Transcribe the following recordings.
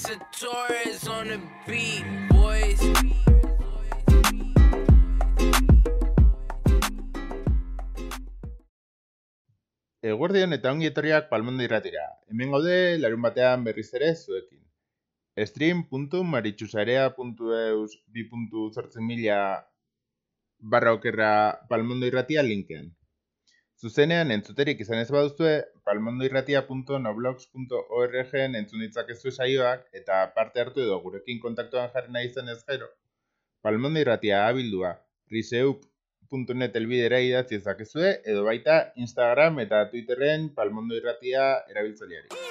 Lisa Torres on the beat, boys. Eguerdion eta ongi etorriak palmondo irratira. Hemen gaude, larun batean berriz ere zuekin. stream.maritxusarea.eus 2.zortzen mila barra okerra palmondo irratia linken. Zuzenean entzuterik izan ez baduzue, palmondoirratia.noblogs.org-en entzun ditzakezu saioak eta parte hartu edo gurekin kontaktuan jarri nahi izan ez gero. Palmondo irratia abildua, riseup.net elbidera idatzi ezakezue edo baita Instagram eta Twitterren palmondoirratia erabiltzaileari.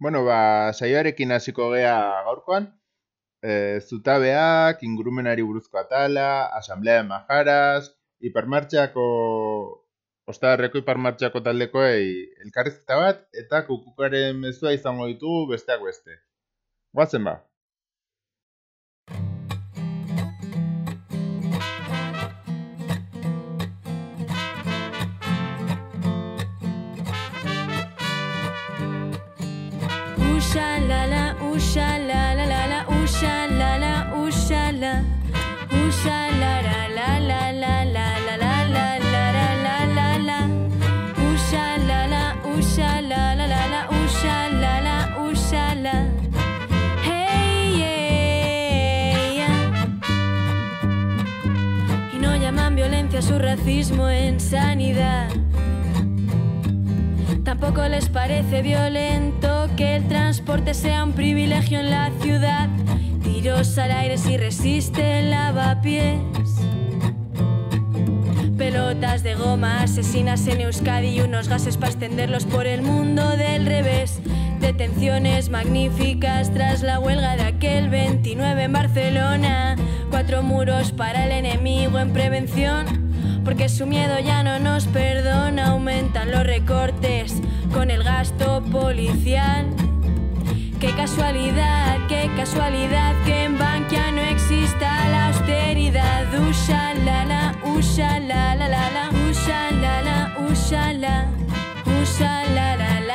Bueno, ba, saioarekin hasiko gea gaurkoan. E, zutabeak, ingurumenari buruzko atala, asamblea de majaras, hipermartxako, ostadarreko hipermartxako taldekoei elkarrizketa bat, eta kukukaren mezua izango ditugu besteak beste. Guazen ba. Racismo en sanidad. Tampoco les parece violento que el transporte sea un privilegio en la ciudad. Tiros al aire si resiste el lavapiés. Pelotas de goma, asesinas en Euskadi y unos gases para extenderlos por el mundo del revés. Detenciones magníficas tras la huelga de aquel 29 en Barcelona. Cuatro muros para el enemigo en prevención. Porque su miedo ya no nos perdona, aumentan los recortes con el gasto policial. Qué casualidad, qué casualidad que en Bankia no exista la austeridad. Usha la la, usha la la la la, usha la la, usha la, la la la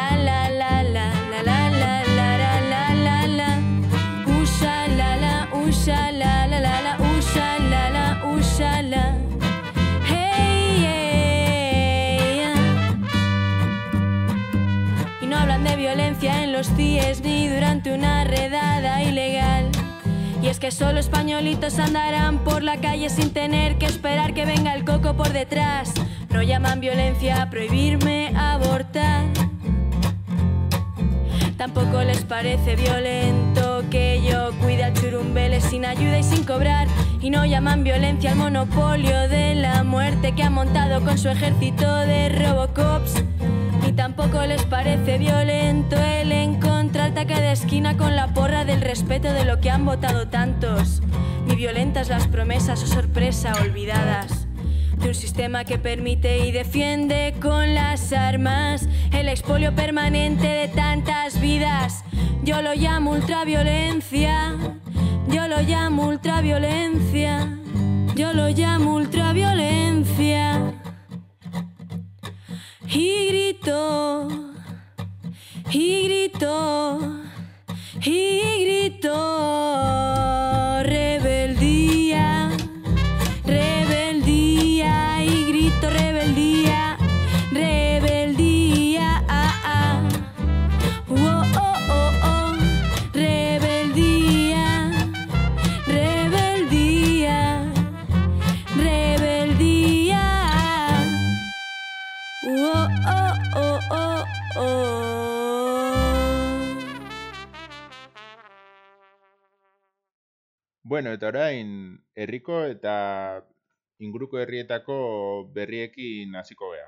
ni durante una redada ilegal. Y es que solo españolitos andarán por la calle sin tener que esperar que venga el coco por detrás. No llaman violencia a prohibirme abortar. Tampoco les parece violento que yo cuide al churumbele sin ayuda y sin cobrar. Y no llaman violencia al monopolio de la muerte que ha montado con su ejército de Robocops. Ni tampoco les parece violento de esquina con la porra del respeto de lo que han votado tantos. Ni violentas las promesas o sorpresa olvidadas de un sistema que permite y defiende con las armas el expolio permanente de tantas vidas. Yo lo llamo ultraviolencia, yo lo llamo ultraviolencia, yo lo llamo ultraviolencia. Y grito, y gritó, y gritó. Bueno, eta orain, herriko eta inguruko herrietako berriekin hasiko gea.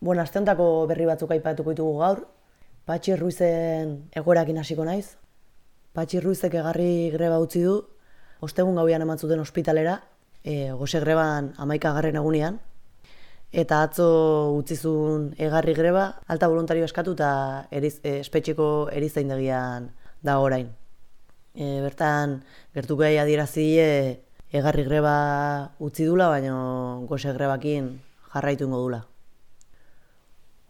Bueno, asteontako berri batzuk aipatuko ditugu gaur. Patxi Ruizen egoerakin hasiko naiz. Patxi Ruizek egarri greba utzi du, ostegun gauean eman zuten ospitalera, e, gose greban amaikagarren egunean, eta atzo utzi zuen egarri greba, alta voluntario eskatu eta eriz, e, espetxeko erizaindegian da orain. E, bertan, gertuko gai adierazi e, egarri greba utzi dula, baina gose grebakin jarraitu ingo dula.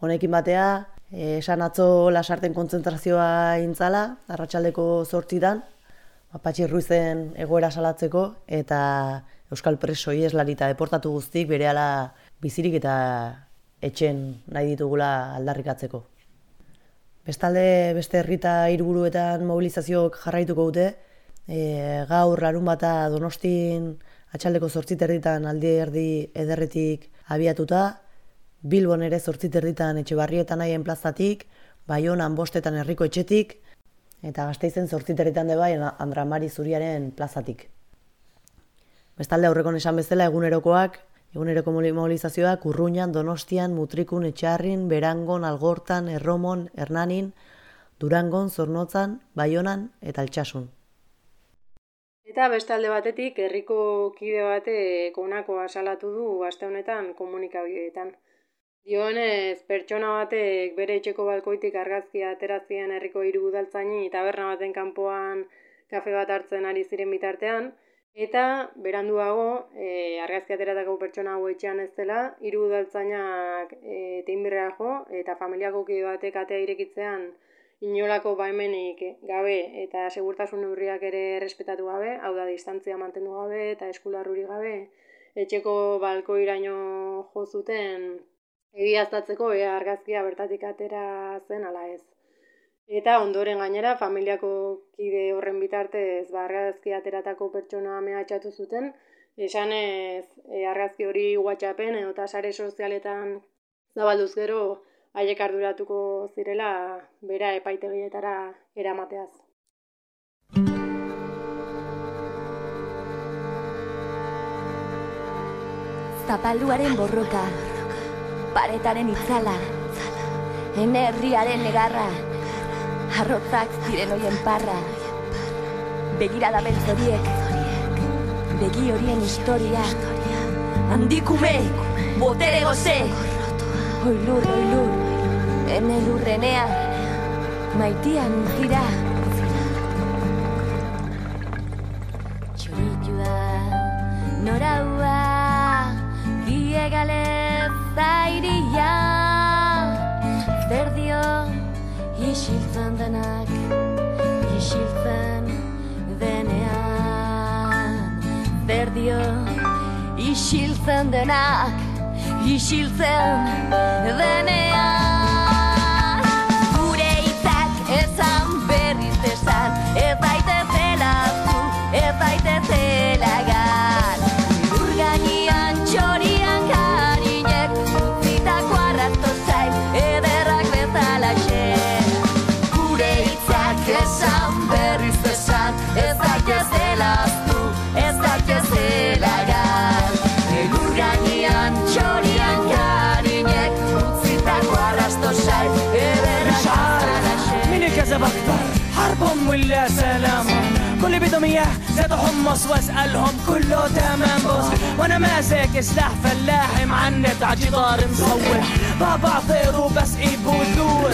Honekin batea, esan atzo lasarten kontzentrazioa intzala, arratsaldeko zortzitan, ba, Patxi Ruizen egoera salatzeko, eta Euskal preso ieslarita eta deportatu guztik berehala bizirik eta etxen nahi ditugula aldarrikatzeko. Bestalde, beste herrita hirburuetan mobilizazioak jarraituko dute, e, gaur larun bata donostin atxaldeko zortziterditan aldi erdi ederretik abiatuta, Bilbon ere zortziterditan etxe barrietan nahien plazatik, Baionan bostetan herriko etxetik, eta gazteizen zortziterritan de bai Andramari Zuriaren plazatik. Bestalde aurrekon esan bezala egunerokoak, eguneroko moli- mobilizazioak Urruñan, Donostian, Mutrikun, Etxarrin, Berangon, Algortan, Erromon, Hernanin, Durangon, Zornotzan, Baionan eta Altsasun. Eta beste alde batetik, herriko kide batek honakoa salatu du aste honetan komunikabideetan. Dioenez, pertsona batek bere etxeko balkoitik argazkia aterazien herriko hiru udaltzaini taberna baten kanpoan kafe bat hartzen ari ziren bitartean, eta beranduago, e, argazki ateratako pertsona hau etxean ez dela, hiru udaltzainak e, jo, eta familiako kide batek atea irekitzean inolako baimenik gabe eta segurtasun neurriak ere errespetatu gabe, hau da distantzia mantendu gabe eta eskularruri gabe, etxeko balkoiraino jo zuten egiaztatzeko ea argazkia bertatik atera zen ala ez. Eta ondoren gainera familiako kide horren bitartez ba, argazki ateratako pertsona mehatxatu zuten, esanez e, argazki hori WhatsAppen edo sare sozialetan zabalduz gero haiek arduratuko zirela bera epaitegietara eramateaz. Zapalduaren borroka, paretaren itzala, enerriaren negarra, arrotzak ziren hoien parra, begirada beltz horiek, begi horien historia, handikume, botere goze, oilur, oilur, ene lurrenea, maitian gira. Txoritua, noraua, biegale zairia, isiltzen denak, isiltzen denean, zer dio, isiltzen denak, isiltzen denean. Gure hitzak esan بدهم اياه زادوا حمص واسألهم كله تمام. بص وأنا ماسك سلاح فلاحي معنت عالجدار مصوح بابا طير وبسقي بودور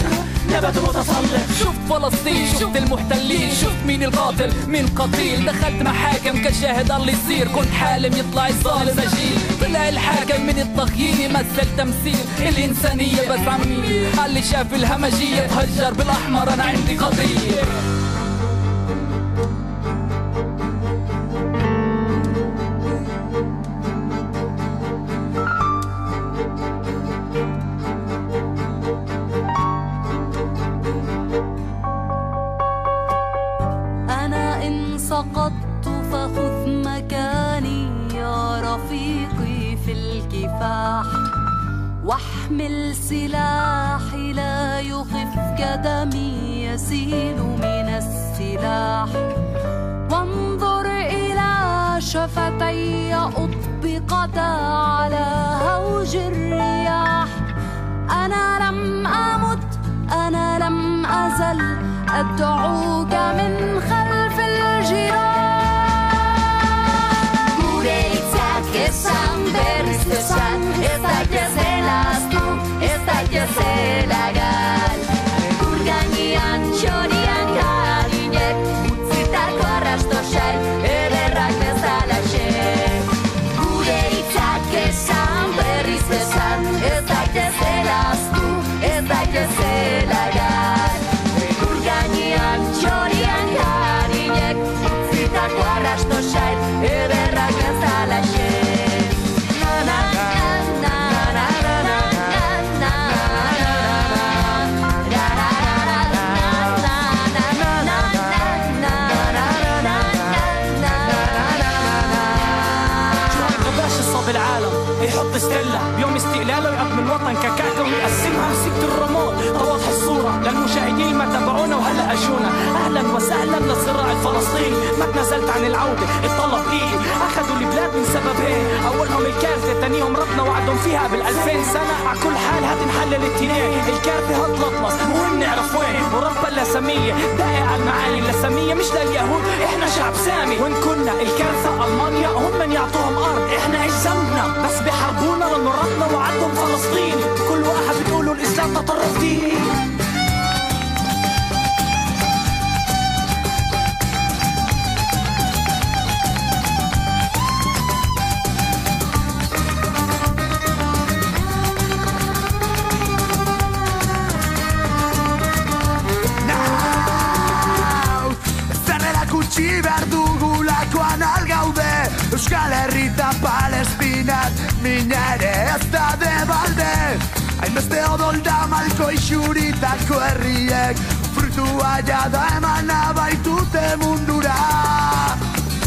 نبت متسلط شفت فلسطين شفت المحتلين شفت مين القاتل مين قتيل. دخلت محاكم كشاهد الله يصير. كنت حالم يطلع الظالم سجين طلع الحاكم من التخييم يمثل تمثيل. الإنسانية بس عمي اللي شاف الهمجية تهجر بالأحمر أنا عندي قضية. ودعوك تابعونا وهلا اجونا أهلا وسهلا للصراع الفلسطيني. ما تنازلت عن العودة الطلب ايدي أخذوا البلاد من سبب هيك أولهم الكارثة تانيهم ربنا وعدهم فيها بالألفين سنة. على كل حال هات نحلل التنين الكارثة هتلطمس مهم نعرف وين؟ وربى اللسمية دائع المعاني اللسمية مش لليهود. إحنا شعب سامي. وان كنا؟ الكارثة ألمانيا هم من يعطوهم أرض. إحنا إيش ذنبنا بس بيحاربونا لأنه ربنا وعدهم فلسطين كل واحد بتقولوا الإسلام تطرف ديني. Mina ere ez da debalde. Hainbeste odolda malko isuritako herriek Frutua jada eman abaitute mundura.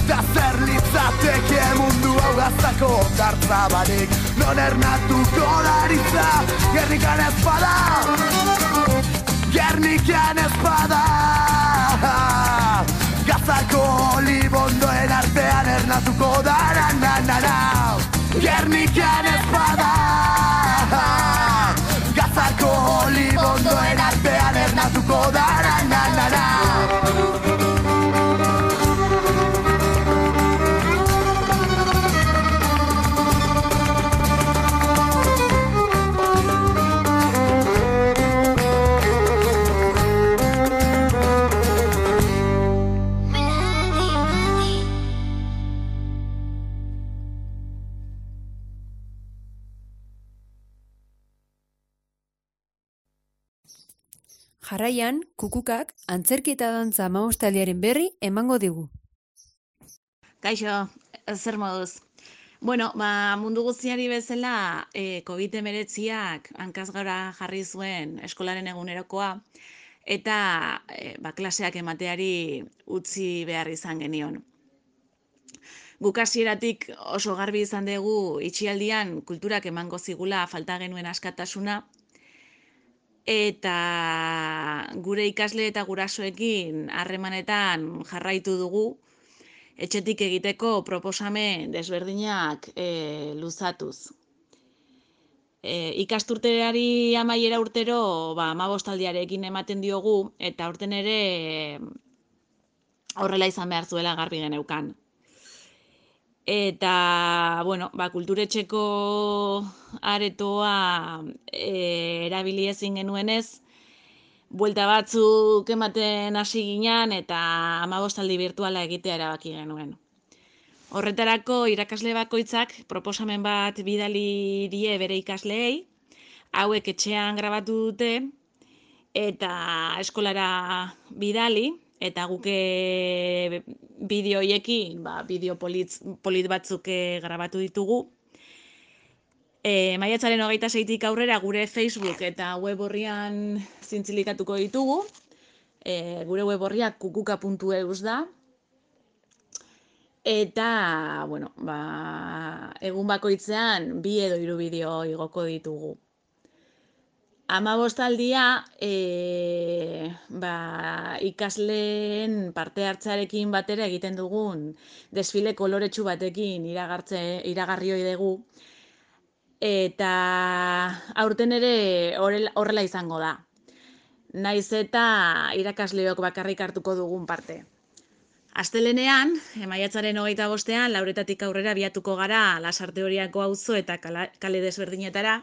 Da zer litzateke mundu hau gaztako kartzabarik Non ernatuko daritza Gernikan ez bada Gernikan ez kukukak antzerki eta dantza amabostaldiaren berri emango digu. Kaixo, zer moduz? Bueno, ba, mundu guztiari bezala, e, COVID-19ak hankaz gaura jarri zuen eskolaren egunerokoa, eta e, ba, klaseak emateari utzi behar izan genion. Guk hasieratik oso garbi izan dugu itxialdian kulturak emango zigula falta genuen askatasuna, eta gure ikasle eta gurasoekin harremanetan jarraitu dugu, etxetik egiteko proposamen desberdinak e, luzatuz. E, ikasturteari amaiera urtero ba, amabostaldiarekin ematen diogu, eta urten ere horrela izan behar zuela garbi geneukan. Eta, bueno, ba, kulturetxeko aretoa e, erabili ezin genuenez, buelta batzuk ematen hasi ginen eta amabostaldi virtuala egitea erabaki genuen. Horretarako irakasle bakoitzak proposamen bat bidali die bere ikasleei, hauek etxean grabatu dute eta eskolara bidali, eta guke bideo hoiekin, ba, bideo polit, polit batzuk eh, grabatu ditugu. E, maiatzaren hogeita zeitik aurrera gure Facebook eta web horrian zintzilikatuko ditugu. E, gure web horriak kukuka.eus da. Eta, bueno, ba, egun bakoitzean bi edo hiru bideo igoko ditugu. Amabostaldia, e, ba, ikasleen parte hartzarekin batera egiten dugun desfile koloretsu batekin iragartze, iragarri hoi dugu. Eta aurten ere horrela, izango da. Naiz eta irakasleok bakarrik hartuko dugun parte. Astelenean, maiatzaren hogeita bostean, lauretatik aurrera biatuko gara lasarte horiako auzo eta kale desberdinetara,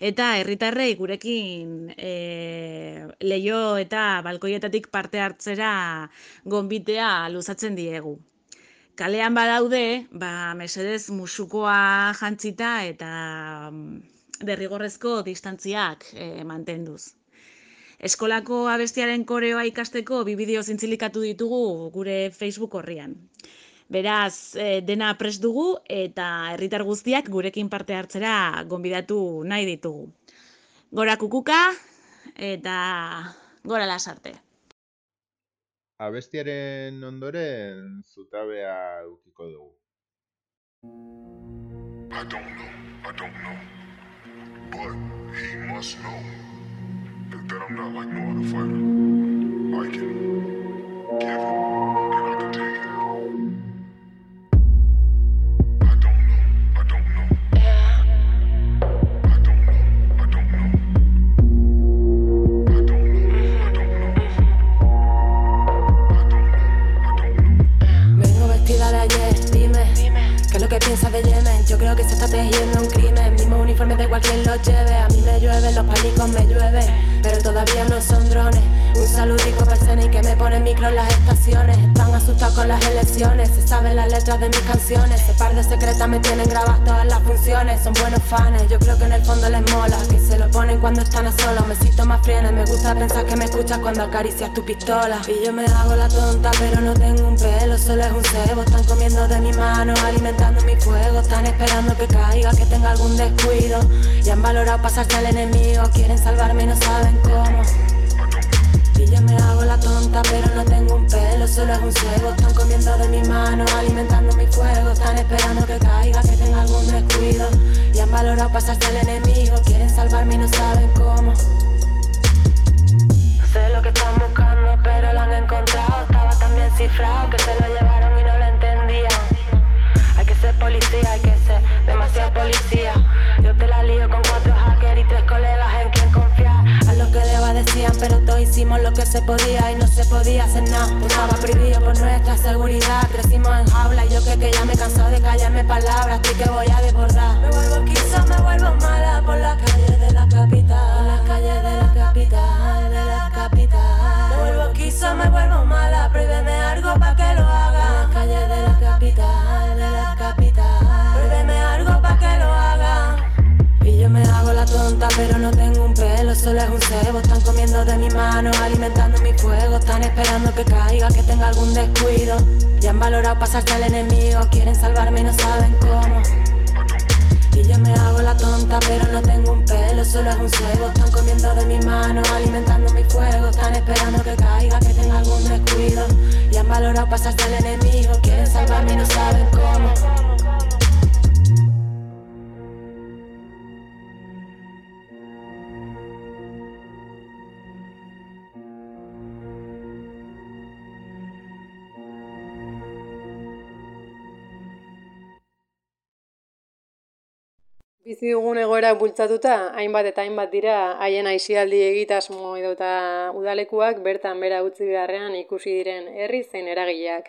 eta herritarrei gurekin e, leio eta balkoietatik parte hartzera gonbitea luzatzen diegu. Kalean badaude, ba, mesedez musukoa jantzita eta mm, derrigorrezko distantziak e, mantenduz. Eskolako abestiaren koreoa ikasteko bi bideo zintzilikatu ditugu gure Facebook horrian. Beraz, eh, dena prest dugu eta herritar guztiak gurekin parte hartzera gonbidatu nahi ditugu. Gora kukuka eta gora lasarte. Abestiaren ondoren zutabea ukiko dugu. I don't know, I don't know. But he must know that, that I'm not like no other fighter. I can give him Yo creo que se está tejiendo un crimen. Mismo uniforme de cualquier lo lleve. A mí me llueve, los pánicos me llueve. Pero todavía no son drones. Un saludico para CNI que me pone micro en las estaciones. Están asustados con las elecciones. Se saben las letras de mis canciones. Ese par de secretas me tienen grabadas todas las funciones. Son buenos fans, yo creo que en el fondo les mola. Que se lo ponen cuando están a solas. Me siento más frienes. Me gusta pensar que me escuchas cuando acaricias tu pistola. Y yo me hago la tonta, pero no tengo un pelo. Solo es un cebo. Están comiendo de mi mano, alimentando mi fuego. Están esperando que caiga, que tenga algún descuido. Y han valorado pasarse al enemigo. Quieren salvarme y no saben Y yo me hago la tonta, pero no tengo un pelo, solo es un cebo. Están comiendo de mi mano, alimentando mi fuego. Están esperando que caiga, que tenga algún descuido. Y han valorado pasarse al enemigo. Quieren salvarme y no saben cómo. No sé lo que están buscando, pero lo han encontrado. Estaba tan bien cifrado que se lo llevaron y no lo entendían. Hay que ser policía, hay que ser demasiado policía. Pero todos hicimos lo que se podía y no se podía hacer nada. Estaba prohibido por nuestra seguridad. Crecimos en jaula y yo que, que ya me cansó de callarme palabras. Estoy que voy a desbordar. Me vuelvo quiso, me vuelvo mala por las calles de la capital. Por las calles de la capital, de la capital. Me vuelvo quiso, me vuelvo mala. Prohíbeme algo pa' que lo haga. Por las calles de la capital, de la capital. Algo pa' que lo haga. Y yo me hago la tonta, pero no tengo un pelo, solo es un cebo. De mi mano, alimentando mi fuego. Están esperando que caiga, que tenga algún descuido. Ya han valorado pasarse al enemigo, quieren salvarme y no saben cómo. Y yo me hago la tonta, pero no tengo un pelo, solo es un cebo. Están comiendo de mi mano, alimentando mi fuego. Están esperando que caiga, que tenga algún descuido. Y han valorado pasarse al enemigo, quieren salvarme y no saben cómo. Bizi dugun egoera bultzatuta, hainbat eta hainbat dira haien aisialdi egitasmo edo eta udalekuak bertan bera utzi beharrean ikusi diren herri zein eragileak.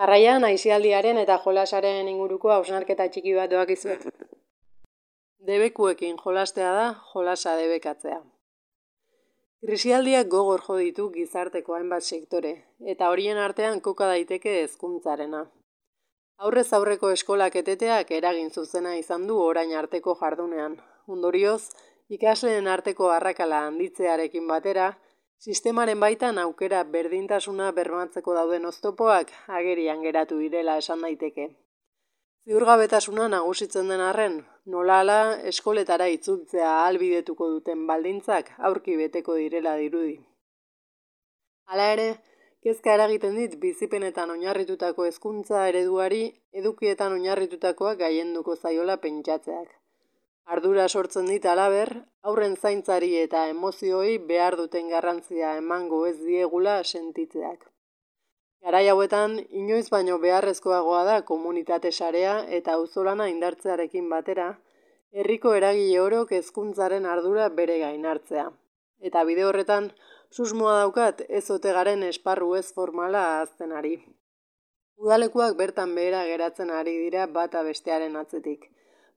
Jarraian aisialdiaren eta jolasaren inguruko hausnarketa txiki bat doakizuet. Debekuekin jolastea da, jolasa debekatzea. Krisialdiak gogor jo ditu gizarteko hainbat sektore, eta horien artean koka daiteke hezkuntzarena. Aurrez aurreko eskolak eteteak eragin zuzena izan du orain arteko jardunean. Ondorioz, ikasleen arteko arrakala handitzearekin batera, sistemaren baitan aukera berdintasuna bermatzeko dauden oztopoak agerian geratu direla esan daiteke. Ziurgabetasuna nagusitzen den arren, nola ala eskoletara itzultzea ahalbidetuko duten baldintzak aurki beteko direla dirudi. Hala ere, kezka eragiten dit bizipenetan oinarritutako hezkuntza ereduari edukietan oinarritutakoak gaienduko zaiola pentsatzeak. Ardura sortzen dit alaber, aurren zaintzari eta emozioei behar duten garrantzia emango ez diegula sentitzeak. Garai hauetan, inoiz baino beharrezkoagoa da komunitate sarea eta auzolana indartzearekin batera, herriko eragile orok hezkuntzaren ardura bere gain hartzea. Eta bide horretan, susmoa daukat ez ote garen esparru ez formala ahazten ari. Udalekuak bertan behera geratzen ari dira bata bestearen atzetik.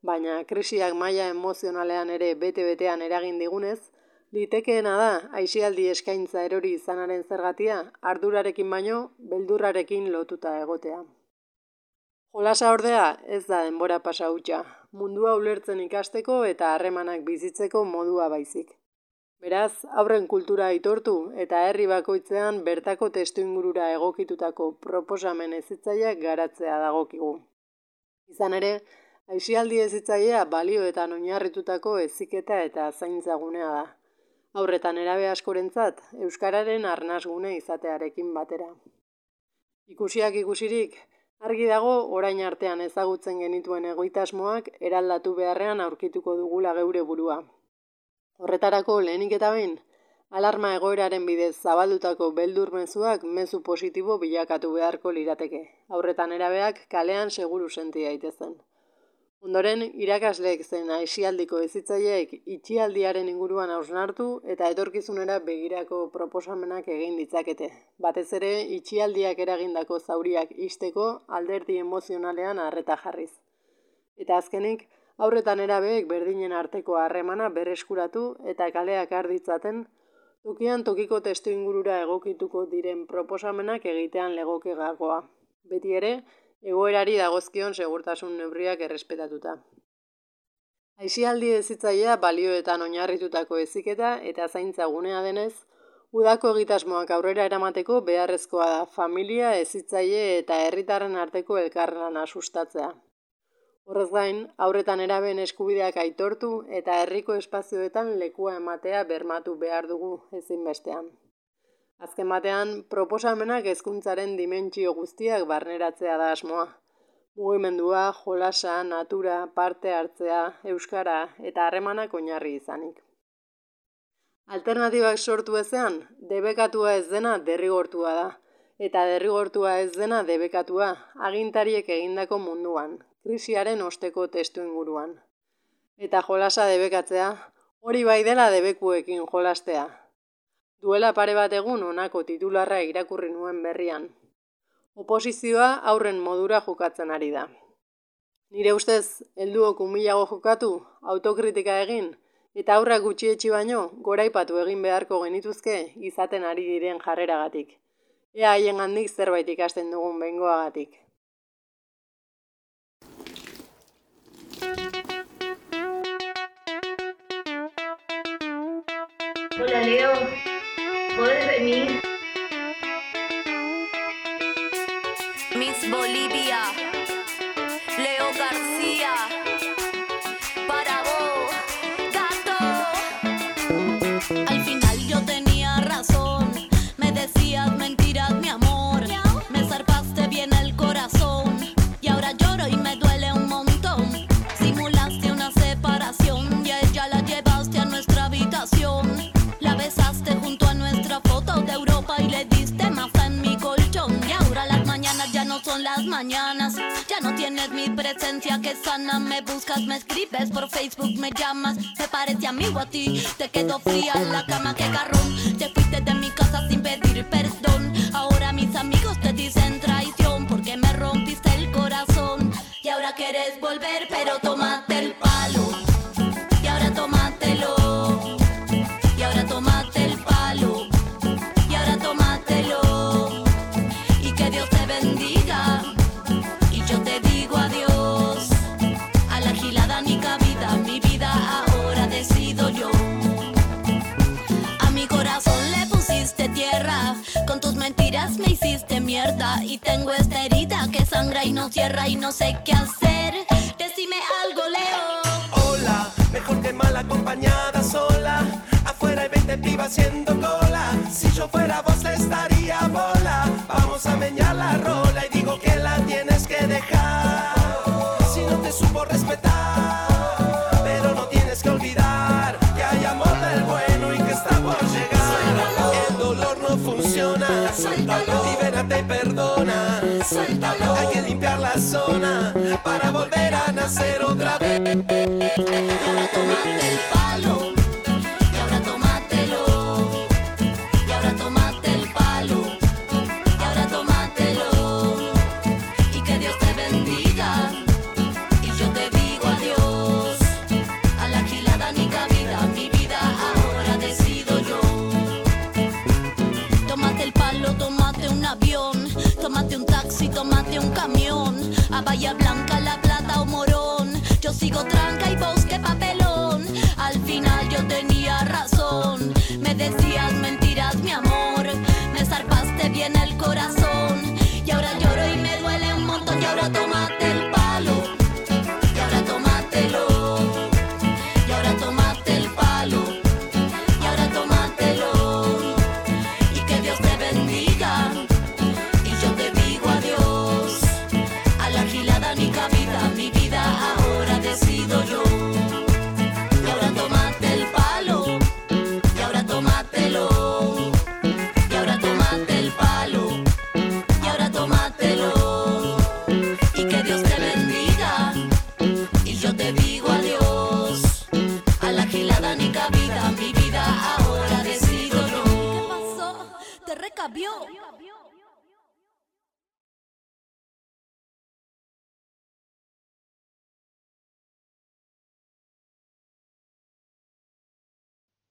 Baina krisiak maila emozionalean ere bete-betean eragin digunez, litekeena da aisialdi eskaintza erori izanaren zergatia ardurarekin baino beldurrarekin lotuta egotea. Jolasa ordea ez da denbora pasa hutsa, mundua ulertzen ikasteko eta harremanak bizitzeko modua baizik. Beraz, aurren kultura aitortu eta herri bakoitzean bertako testuingurura egokitutako proposamen ezitzaileak garatzea dagokigu. Izan ere, aisialdi ezitzailea balioetan oinarritutako heziketa eta zaintzagunea da. Aurretan erabe askorentzat euskararen arnasgune izatearekin batera. Ikusiak ikusirik, argi dago orain artean ezagutzen genituen egoitasmoak eraldatu beharrean aurkituko dugula geure burua. Horretarako lehenik eta behin, alarma egoeraren bidez zabaldutako beldur mezuak mezu positibo bilakatu beharko lirateke. Aurretan erabeak kalean seguru senti daitezen. Ondoren, irakasleek zen aisialdiko ezitzaileek itxialdiaren inguruan hausnartu eta etorkizunera begirako proposamenak egin ditzakete. Batez ere, itxialdiak eragindako zauriak isteko alderdi emozionalean harreta jarriz. Eta azkenik, Aurretan erabeek berdinen arteko harremana berreskuratu eta kaleak arditzaten, tukian tokiko testu ingurura egokituko diren proposamenak egitean legoke gakoa. Beti ere, egoerari dagozkion segurtasun neurriak errespetatuta. Aisialdi ezitzailea balioetan oinarritutako eziketa eta zaintza gunea denez, udako egitasmoak aurrera eramateko beharrezkoa da familia, ezitzaile eta herritarren arteko elkarrena sustatzea. Horrez gain, aurretan eraben eskubideak aitortu eta herriko espazioetan lekua ematea bermatu behar dugu ezinbestean. Azken batean, proposamenak hezkuntzaren dimentsio guztiak barneratzea da asmoa. Mugimendua, jolasa, natura, parte hartzea, euskara eta harremanak oinarri izanik. Alternatibak sortu ezean, debekatua ez dena derrigortua da, eta derrigortua ez dena debekatua, agintariek egindako munduan, krisiaren osteko testu inguruan. Eta jolasa debekatzea, hori bai dela debekuekin jolastea. Duela pare bat egun honako titularra irakurri nuen berrian. Oposizioa aurren modura jokatzen ari da. Nire ustez, helduok umilago jokatu, autokritika egin, eta aurra gutxietxi baino, goraipatu egin beharko genituzke izaten ari diren jarreragatik. Ea haien handik zerbait ikasten dugun bengoagatik. Leo, puedes venir. Miss Bolivia, Leo García. Te quedo fría en la cama que carro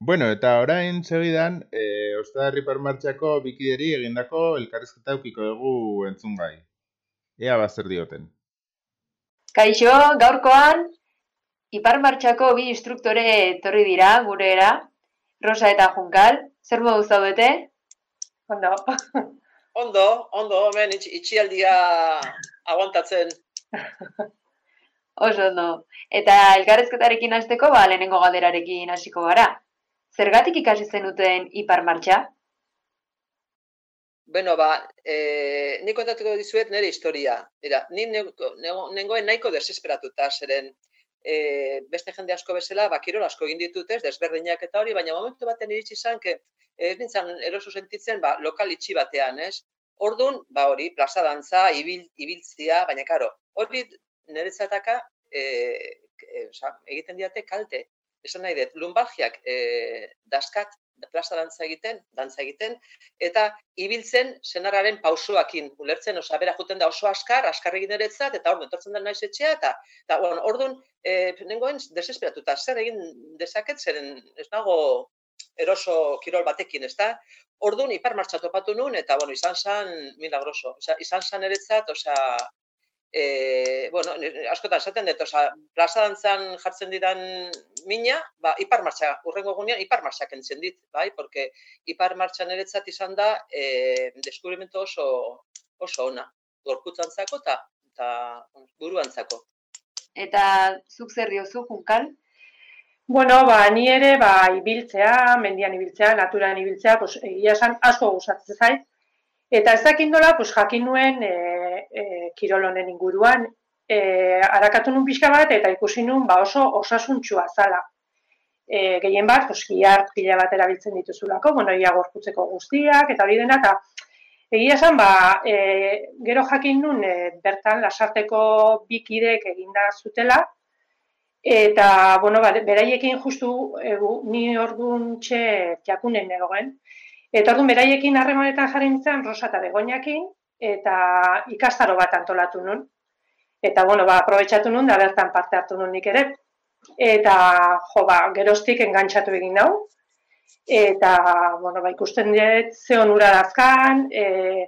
Bueno, eta orain segidan, e, Ostadarri Parmartxako bikideri egindako elkarrizketa eukiko dugu entzungai. Ea bazer dioten. Kaixo, gaurkoan, Ipar Martxako bi instruktore etorri dira gureera, Rosa eta Junkal, zer modu zaudete? Ondo. ondo, ondo, hemen itx, itxialdia aguantatzen. Oso ondo. Eta elkarrezketarekin hasteko ba, lehenengo galderarekin hasiko gara. Zergatik ikasi zenuten Ipar Martxa? Bueno, ba, e, nik kontatuko dizuet nire historia. Mira, ni nengoen nahiko desesperatuta, zeren e, beste jende asko bezala, ba, kirol asko egin ditut ez, desberdinak eta hori, baina momentu baten iritsi izan, ke, ez nintzen eroso sentitzen, ba, lokal itxi batean, ez? Orduan, ba, hori, plaza dantza, ibil, ibiltzia, baina, karo, hori niretzataka e, e, oza, egiten diate kalte. Esan nahi dut, lumbalgiak e, daskat plaza dantza egiten, dantza egiten, eta ibiltzen senarraren pausoakin ulertzen, osea, bera juten da oso askar, askar egin eretzat, eta orduan, etortzen da naiz etxea, eta, eta bueno, orduan, e, nengoen desesperatuta, zer egin dezaket, zeren ez nago eroso kirol batekin, ez da? Orduan, ipar martxa topatu nun, eta, bueno, izan zan milagroso. Izan zan eretzat, osea, e, bueno, askotan esaten dut, oza, plaza dantzan jartzen didan mina, ba, ipar martxa, urrengo gunean, ipar martxa kentzen dit, bai, porque ipar martxa niretzat izan da, e, deskubrimentu oso, oso ona, gorkutzantzako eta eta buruantzako. Eta zuk zer diozu, Junkal? Bueno, ba, ni ere, ba, ibiltzea, mendian ibiltzea, naturan ibiltzea, pues, egia esan asko gustatzen zait. Eta ez dakit nola, pues, jakin nuen e, e, kirol honen inguruan, e, arakatu nun pixka bat eta ikusi nun ba oso osasuntxua zala. E, gehien bat, pues, giart pila bat erabiltzen dituzulako, bueno, ia gorputzeko guztiak, eta hori dena, eta egia esan, ba, e, gero jakin nun, e, bertan, lasarteko bikidek eginda zutela, eta, bueno, ba, beraiekin justu, e, ni orduan txe jakunen egoen, Eta orduan beraiekin harremanetan jarri nintzen Rosa eta Begoñakin eta ikastaro bat antolatu nun. Eta bueno, ba aprobetxatu nun da bertan parte hartu nun nik ere. Eta jo ba, geroztik engantxatu egin nau. Eta bueno, ba ikusten dut ze onura dazkan, eh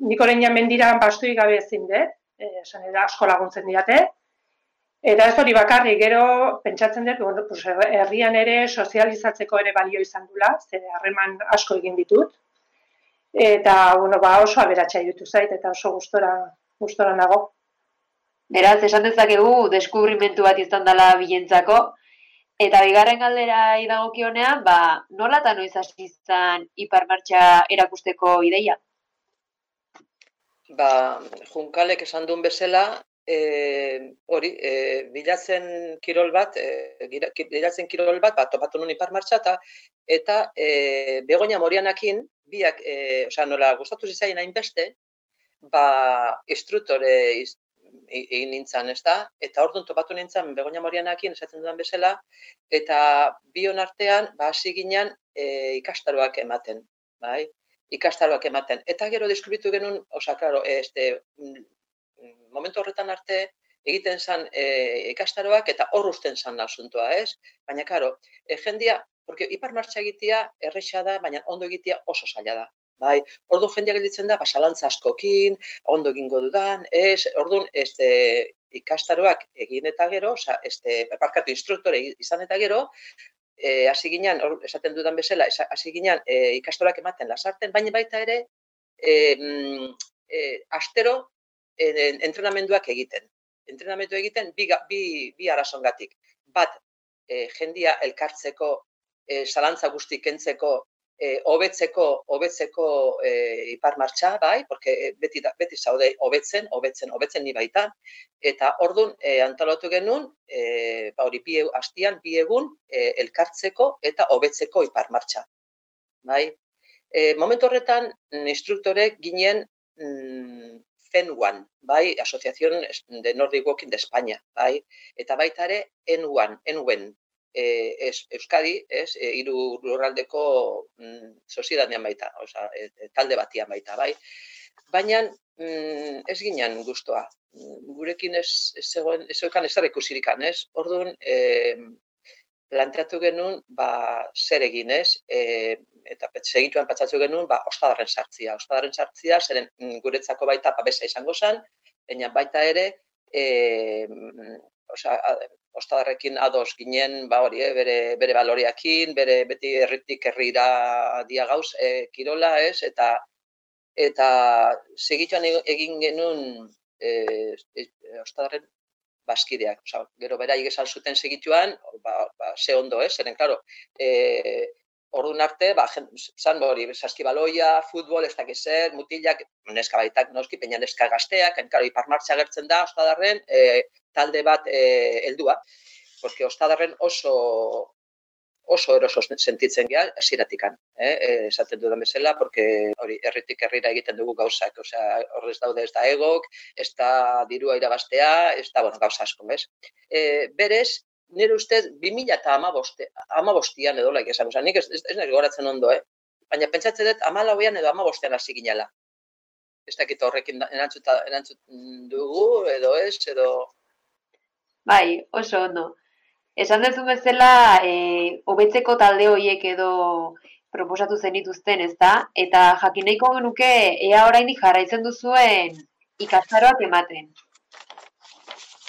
nik orain mendiran bastuik gabe ezin dut, eh esan asko laguntzen diate. Eta ez hori bakarrik, gero pentsatzen dut, bueno, pues, herrian ere sozializatzeko ere balio izan dula, ze harreman asko egin ditut. Eta, bueno, ba, oso aberatsa irutu zait, eta oso gustora, gustora nago. Beraz, esan dezakegu, deskubrimentu bat izan dela bilentzako, eta bigarren galdera idagokionean, ba, nola eta noiz hasi izan hipermartxa erakusteko ideia? Ba, Junkalek esan duen bezala, e, hori, e, bilatzen kirol bat, e, bilatzen kirol bat, bat topatu nun ipar martxa, eta, e, begonia morianakin, biak, e, osea, nola, gustatu zizaien hainbeste, ba, instruktore egin nintzen, ez da? Eta orduan topatu nintzen begonia morianakin, esaten dudan bezala, eta bion artean, ba, hasi ginen e, ikastaroak ematen, bai? ikastaroak ematen. Eta gero deskribitu genuen, osea, claro, este, momentu horretan arte egiten zan e, ikastaroak eta hor usten zan asuntoa, ez? Baina, karo, e, jendia, porque ipar martxa egitea erresa da, baina ondo egitea oso zaila da. Bai, ordu jendia gelditzen da, basalantza askokin, ondo egingo dudan, ez, orduan, este, ikastaroak egin eta gero, oza, este, parkatu instruktore izan eta gero, e, hasi ginen, or, esaten dudan bezala, hasi ginen e, ikastorak ematen lasarten, baina baita ere, e, e, astero entrenamenduak egiten. Entrenamendu egiten bi, bi, bi arasongatik. Bat, e, jendia elkartzeko, e, salantza guzti kentzeko, e, hobetzeko, hobetzeko e, ipar martxa, bai, porque beti, beti zaude hobetzen, hobetzen, hobetzen ni baita. Eta ordun e, antolatu genuen, e, ba hori bi hastian bi egun e, elkartzeko eta hobetzeko ipar martxa. Bai? E, momentu horretan, instruktorek ginen mm, FENUAN, bai, Asociación de Nordic Walking de España, bai, eta baita ere ENUAN, ENUEN, e, es, Euskadi, es, e, iru lurraldeko mm, soziedanean baita, oza, e, talde batian baita, bai. Baina mm, ez ginen guztua, gurekin ez, ez zegoen, ez zegoen ez ikusirik ez? Orduan, e, planteatu genuen, ba, zer egin ez, e, eta segituan patsatu genuen, ba, ostadarren sartzia. Ostadarren sartzia, zeren mm, guretzako baita babesa izango zen, baina baita ere, e, mm, osea, a- ostadarrekin ados ginen, ba hori, eh, bere, bere baloreakin, bere beti herritik herrira dia gauz, e, kirola, ez, eta eta segituan eg- egin genuen e, e, ostadarren baskideak, osea, gero beraiek esan zuten segituan, ba, ba, ze ondo, ez, zeren, klaro, e, Orduan arte, ba, jen, zan hori, saskibaloia, futbol, ez dakiz zer, mutilak, neska baitak noski, peina neska gazteak, en, claro, iparmartxa agertzen da, ostadarren, e, talde bat e, heldua, porque ostadarren oso oso eroso sentitzen geha, hasieratikan, eh? eh, esaten dudan bezala, porque hori herritik herrira egiten dugu gauzak, osea, hor ez daude ez da egok, ez da dirua irabastea, ez da, bueno, gauza asko, bez? E, berez, nire ustez, 2000 eta amabostian edo laik esan, nik ez, ez, ez goratzen ondo, eh? Baina pentsatzen dut, amalauean edo amabostean hasi ginela. Ez dakit horrekin da- erantzuta, erantzuten dugu, edo ez, edo... Bai, oso ondo. Esan duzu bezala, eh, hobetzeko talde horiek edo proposatu zenituzten, ezta? Eta jakin nahiko genuke ea oraindik jarraitzen duzuen ikastaroak ematen.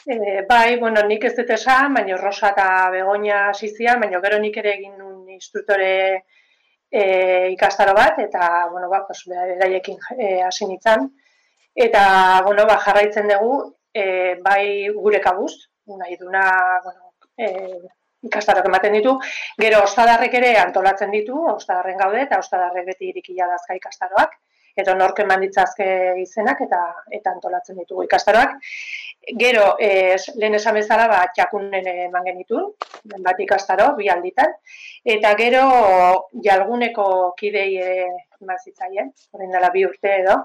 E, bai, bueno, nik ez dut esan, baina Rosa eta Begoña hasi zian, baina gero nik ere egin nun instruktore e, ikastaro bat, eta, bueno, ba, pues, beraiekin e, hasi nintzen. Eta, bueno, ba, jarraitzen dugu, e, bai gure kabuz, nahi duna, bueno, e, ikastaroak ematen ditu, gero ostadarrek ere antolatzen ditu, ostadarren gaude, eta ostadarrek beti irikila dazka ikastaroak, edo nork eman ditzazke izenak eta eta antolatzen ditugu ikastaroak. Gero, eh, lehen esan bezala, ba, txakunen eman genitun, bat ikastaro, bi alditan. Eta gero, jalguneko kidei ere eman zitzaien, orain dela bi urte edo.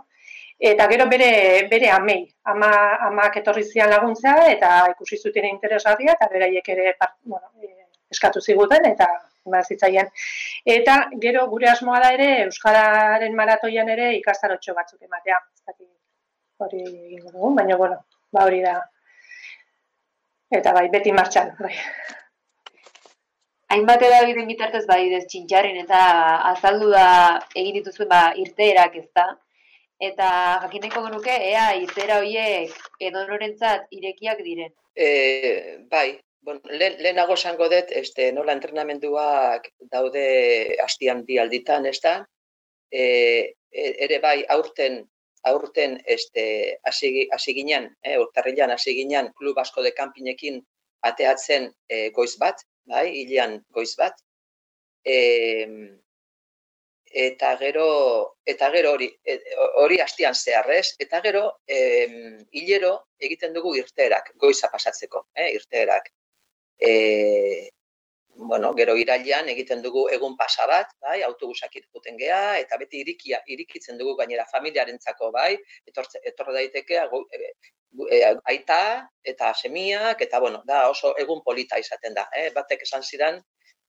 Eta gero bere, bere amei, ama, amak etorri zian laguntza eta ikusi zuten interesgarria eta beraiek ere par, bueno, eh, eskatu ziguten eta eman zitzaien. Eta gero gure asmoa da ere Euskararen maratoian ere ikastarotxo batzuk ematea. Ez dakit hori egingo dugu, baina bueno, ba hori da. Eta bai, beti martxan, bai. Hainbat edabideen bitartez badidez txintxarren eta azaldu da egin dituzuen ba, irteerak ez da. Eta jakineko genuke, ea irteera horiek edonorentzat irekiak diren. E, bai, bueno, lehen, lehenago esango dut, este, nola entrenamenduak daude hastian bi alditan, ez da? E, e- ere bai, aurten, aurten este, hasi gi- hasi ginen, eh, urtarrilan hasi ginen, klub asko de kanpinekin ateatzen e, goiz bat, bai, hilean goiz bat. E, eta gero eta gero hori e, hori hastian zehar, ez? Eta gero em, hilero egiten dugu irteerak, goiza pasatzeko, eh, irteerak. E, bueno, gero irailean egiten dugu egun pasa bat, bai, autobusak irkuten gea, eta beti irikia, irikitzen dugu gainera familiarentzako, bai, etortze, etor daiteke ago- e, e, aita eta semiak, eta bueno, da oso egun polita izaten da, eh? batek esan zidan,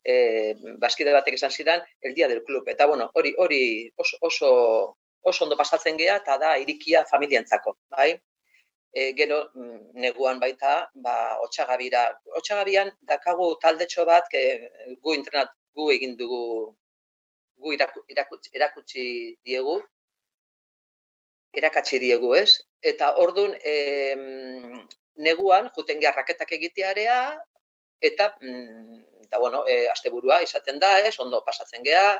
e, baskide batek esan zidan, el dia del club, eta bueno, hori, hori oso, oso, oso ondo pasatzen gea, eta da irikia familientzako, bai, e, gero mm, neguan baita, ba, otxagabira. Otxagabian dakagu taldetxo bat, ke, gu entrenat, gu egin dugu, gu iraku, irakutsi, erakutsi diegu, erakatsi diegu, ez? Eta ordun em, neguan, juten geha raketak egitearea, eta, mm, eta bueno, e, asteburua izaten da, ez? Ondo pasatzen gea,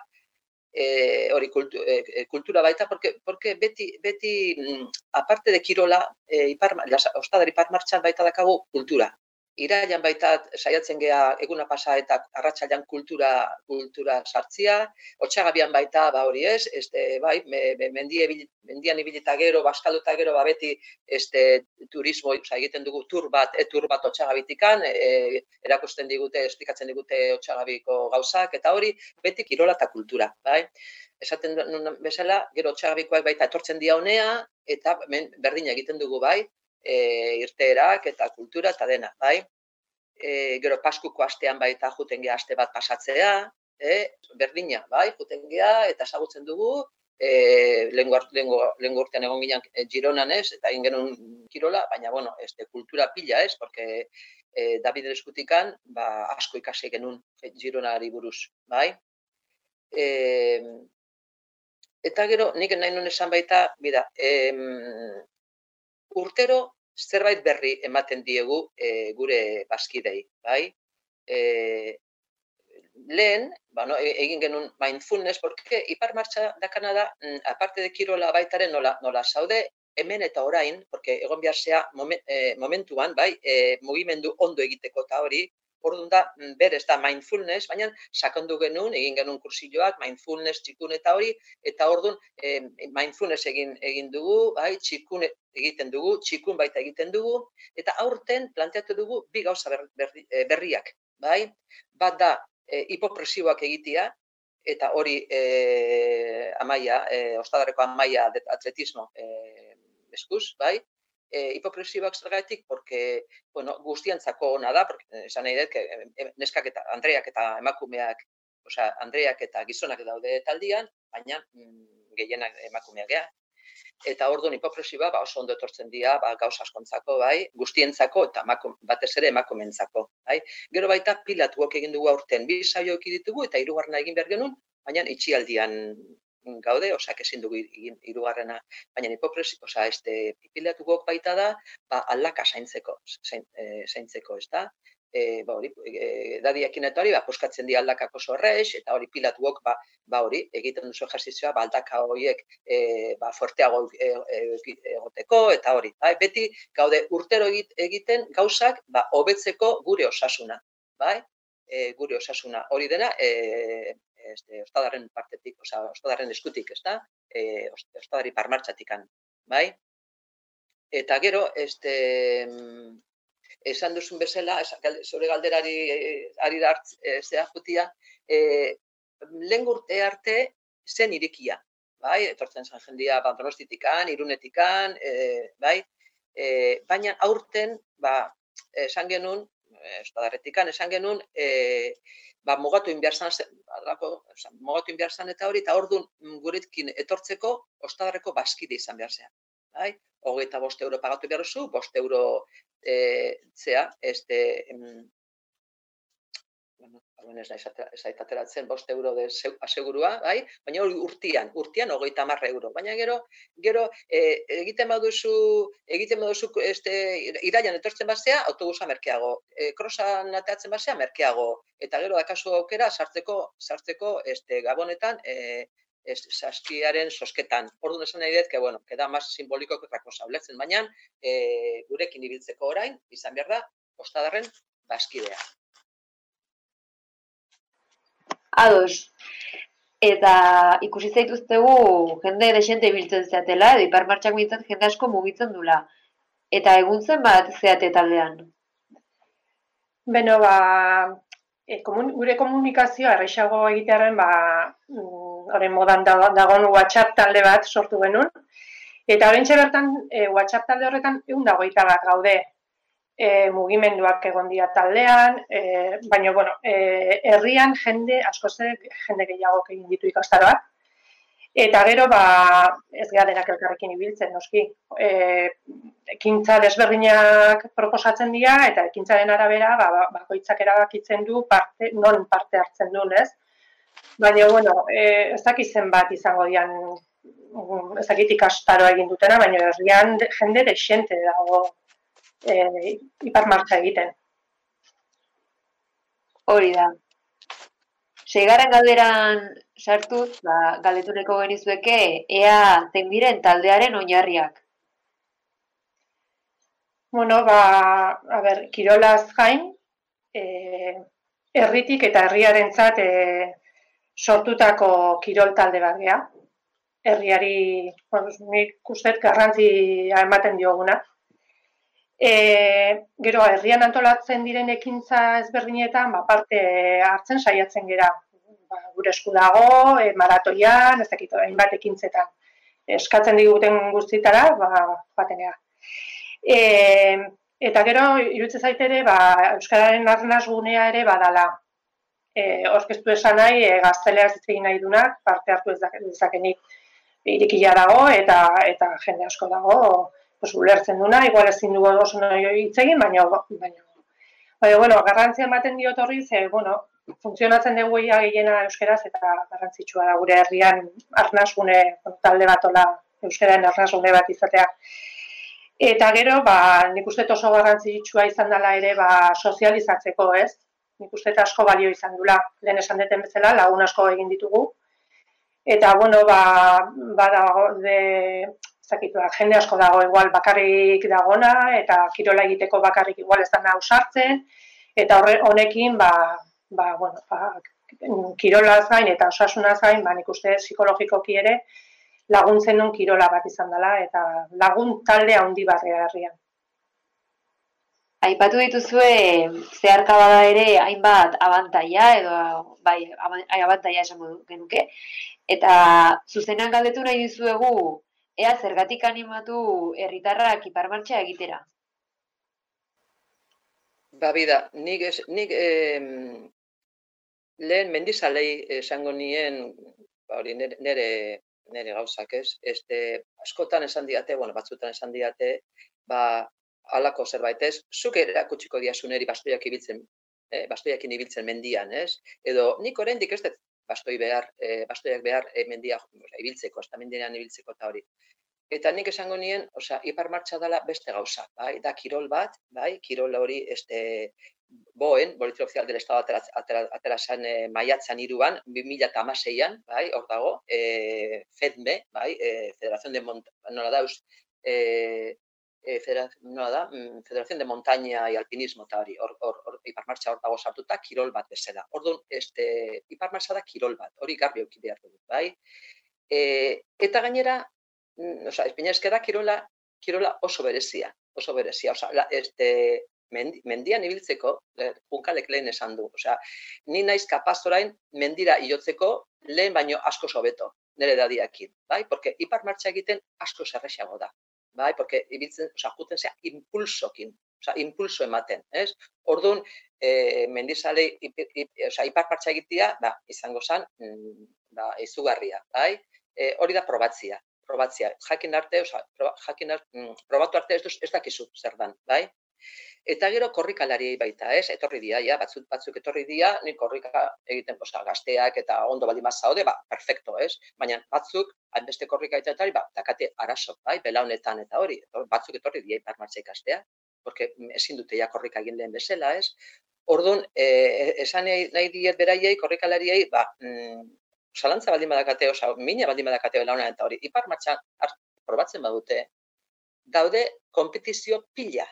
eh, hori kultu, eh, eh, kultura baita, porque, porque beti, beti mm, aparte de kirola, eh, ipar, las, ostadar ipar martxan baita dakagu kultura. Irailan baita saiatzen gea eguna pasa eta arratsailan kultura kultura sartzia, otxagabian baita ba hori ez, este bai, me, me, mendie mendian ibilita gero, baskaldu eta gero ba beti este turismo, osea egiten dugu tur bat, e tur bat otxagabitikan, e, erakusten digute, esplikatzen digute otxagabiko gauzak eta hori beti kirola eta kultura, bai? Esaten duen bezala, gero otxagabikoak baita etortzen dia honea eta hemen berdina egiten dugu bai, e, irteerak eta kultura eta dena, bai? E, gero paskuko astean baita juten gea aste bat pasatzea, e, berdina, bai, juten gea eta ezagutzen dugu, e, lengo, lengo, lengo urtean egon ginen e, Gironan ez, eta egin genuen kirola, baina, bueno, este, kultura pila ez, porque e, David eskutikan, ba, asko ikasi genuen e, Gironari buruz, bai? E, eta gero, nik nahi nuen esan baita, bida, em, urtero zerbait berri ematen diegu e, gure bazkidei, bai? E, lehen, ba, no, egin genuen mindfulness, porque ipar martxa da, mm, aparte de kirola baitaren nola, nola zaude, hemen eta orain, porque egon behar zea momen, e, momentuan, bai, e, mugimendu ondo egiteko eta hori, orduan da, mm, berez da mindfulness, baina sakondu genuen, egin genuen kursilloak, mindfulness, txikun eta hori, eta orduan e, mindfulness egin egin dugu, bai, txikun egiten dugu, txikun baita egiten dugu, eta aurten planteatu dugu bi gauza ber, berri- e, berriak, bai? Bat da, e, hipopresiboak egitea, eta hori e, amaia, e, ostadareko amaia atletismo e, eskuz, bai? E, hipopresiboak zergatik, porque, bueno, guztientzako ona da, porque, eh, esan nahi dut, eh, neskak eta Andreak eta emakumeak, osea, Andreak eta gizonak daude taldian, baina mm, gehienak emakumeak gea. Eta orduan hipopresiba ba, oso ondo etortzen dira, ba, gauza askontzako, bai, guztientzako eta emakum, batez ere emakumentzako, bai. Gero baita pilatuok egin dugu aurten, bi saioak ditugu eta hirugarrena egin behar genuen, baina itxialdian gaude, osea, ezin dugu hirugarrena, baina hipopresi, osea, este pilatuok baita da, ba, aldaka zaintzeko, zain, e, zaintzeko, ez da? E, ba, hori, e, dadiekin eta hori, ba, poskatzen di aldakak oso errex, eta hori pilatuok, ba, ba hori, egiten duzu ejerzizioa, ba, aldaka horiek, e, ba, fuerteago e, e, egoteko, eta hori, bai, beti, gaude, urtero egit, egiten gauzak, ba, hobetzeko gure osasuna, bai, e, gure osasuna. Hori dena, e, este, ostadarren partetik, osea, ostadarren eskutik, ez da? E, ostadari parmartxatikan, bai? Eta gero, este, esan duzun bezala, zure galderari eh, ari da eh, zea jutia, eh, lehen urte arte zen irikia, bai? Etortzen zen jendia ba, donostitikan, irunetikan, eh, bai? Eh, baina aurten, ba, esan genuen, eh, Euskadarretikan esan genuen, eh, ba, mugatu inbiarzan, alako, oza, mugatu inbiarzan eta hori, eta orduan mm, gurekin etortzeko ostadarreko baskide izan behar zean. Bai? Hogeita bost euro pagatu behar duzu, bost euro e, zea, este, em, bueno, naiz atera- ez zait ateratzen bost euro de asegurua, bai? Baina hori urtian, urtian hogeita hamar euro. Baina gero, gero e, egiten baduzu, egiten baduzu este, irailan etortzen basea, autobusa merkeago. E, krosan ateatzen basea, merkeago. Eta gero dakazu aukera sartzeko, sartzeko este, gabonetan, e, ez, saskiaren sosketan. Orduan esan nahi dut, que, bueno, queda más simboliko que otra cosa. Ulertzen, baina e, gurekin ibiltzeko orain, izan behar da, ostadarren baskidea. Ados. Eta ikusi zaituztegu jende desente ibiltzen zeatela, edo ipar martxak bintzat jende asko mugitzen dula. Eta egun zen bat zeate taldean. Beno, ba, e, komun, gure komunikazioa erreixago egitearen, ba, mm, horren modan da- dagoen WhatsApp talde bat sortu genuen. Eta horrentxe bertan, e, WhatsApp talde horretan egun dagoita bat gaude e, mugimenduak egon dira taldean, e, baina, bueno, e, herrian jende, asko jende gehiago egin ditu ikastaroak. Eta gero, ba, ez gara denak elkarrekin ibiltzen, noski. E, ekintza desberdinak proposatzen dira, eta ekintzaren arabera, ba, ba- bakoitzak erabakitzen du parte, non parte hartzen duen, ez? Baina, bueno, e, ez dakit zenbat izango dian, ez dakit ikastaroa egin dutena, baina herrian de- jende desente dago e, ipar martxa egiten. Hori da. Seigarren galderan sartuz, ba, galdetuneko genizueke, ea zein diren taldearen oinarriak. Bueno, ba, a ber, kirolaz gain, e, herritik eta herriarentzat e, sortutako kirol talde bat gea. Herriari, bueno, nik usteet garrantzia ematen dioguna. E, gero, herrian antolatzen diren ekintza ezberdinetan, ba, parte hartzen saiatzen gera. Ba, gure esku dago, e, maratoian, ez dakit, hainbat ekintzetan. Eskatzen diguten guztitara, ba, joaten gera. E, eta gero, iruditzen zait ere, ba, Euskararen arnaz gunea ere badala. E, orkestu esan nahi, e, gazteleaz hitz egin nahi dunak, parte hartu dezakenik irikila dago, eta eta jende asko dago, pues, ulertzen duna, igual ezin dugu oso hitz egin, baina, baina Baina, bueno, garrantzia ematen diot horri, ze, bueno, funtzionatzen dugu ia gehiena euskeraz eta garrantzitsua da gure herrian arnasgune talde bat ola euskararen arnasgune bat izatea. Eta gero, ba, nik uste oso garrantzitsua izan dela ere ba, sozializatzeko, ez? Nik uste asko balio izan dula, lehen esan deten bezala, lagun asko egin ditugu. Eta, bueno, ba, ba de, zakitu, jende asko dago igual bakarrik dagona, eta kirola egiteko bakarrik igual ez da sartzen, eta horre, honekin, ba, ba, bueno, ba, kirolaz gain eta osasunaz gain, ba, nik uste psikologikoki ere, laguntzen duen kirola bat izan dela, eta lagun talde handi bat herrian. Aipatu dituzue zeharka bada ere hainbat abantaia edo bai abantaia esango genuke eta zuzenan galdetu nahi dizuegu ea zergatik animatu herritarrak iparmartxa egitera. Ba bida, nik es, nik eh, lehen mendizalei esango nien ba hori nere nere gauzak, ez? Este askotan esan diate, bueno, batzutan esan diate, ba halako zerbait, ez? Zuk erakutsiko diazu neri bastoiak ibiltzen, eh, bastoiakin ibiltzen mendian, ez? Edo nik oraindik ez dut bastoi behar, eh, bastoiak behar eh, mendia ibiltzeko, ez mendian ibiltzeko eta hori. Eta nik esango nien, osea, ipar martxa dela beste gauza, bai? Da kirol bat, bai? Kirol hori este Boen, Boletín Oficial del Estado atera, atera, e, maiatzan iruan, 2006an, bai, hor dago, e, FEDME, bai, e, Federación de Mont... nola da, e, e, Federación, nola da, mm, Federación de Montaña y Alpinismo, eta hori, hor, hor, hor, iparmartxa hor dago sartuta, kirol bat bezala. Orduan, este, iparmartxa da kirol bat, hori garbi auki behar dut, bai. E, eta gainera, mm, oza, da kirola, kirola oso berezia, oso berezia, oza, la, este, mendian ibiltzeko, eh, junkalek lehen esan du. Osea, ni naiz kapaz orain mendira iotzeko lehen baino asko sobeto, nire dadiakin. Bai? Porque ipar martxa egiten asko zerrexago da. Bai? Porque ibiltzen, osea, juten zea impulsokin. Osea, impulso ematen. Ez? Orduan, e, mendizale, osea, ipar martxa egitea, ba, izango zen, mm, ba, izugarria. Bai? E, hori da probatzia probatzia. Jakin arte, osea, jakin arte, mm, probatu arte ez, duz, ez dakizu zer dan, bai? Eta gero korrikalari baita, ez? Etorri dia, ja, batzuk, batzuk etorri dia, ni korrika egiten, oza, gazteak eta ondo baldin mazaude, ba, perfecto, ez? Baina batzuk, hainbeste korrika eta ba, dakate arazo, bai, belaunetan eta hori, batzuk etorri dia iparmartza ikastea, porque ezin dute ja korrika egin lehen bezala, ez? Orduan, eh, esan nahi, diet beraiei, korrikalariei, ba, mm, salantza baldin badakate, oza, mina baldin badakate belaunetan eta hori, iparmartza probatzen badute, daude kompetizio pila,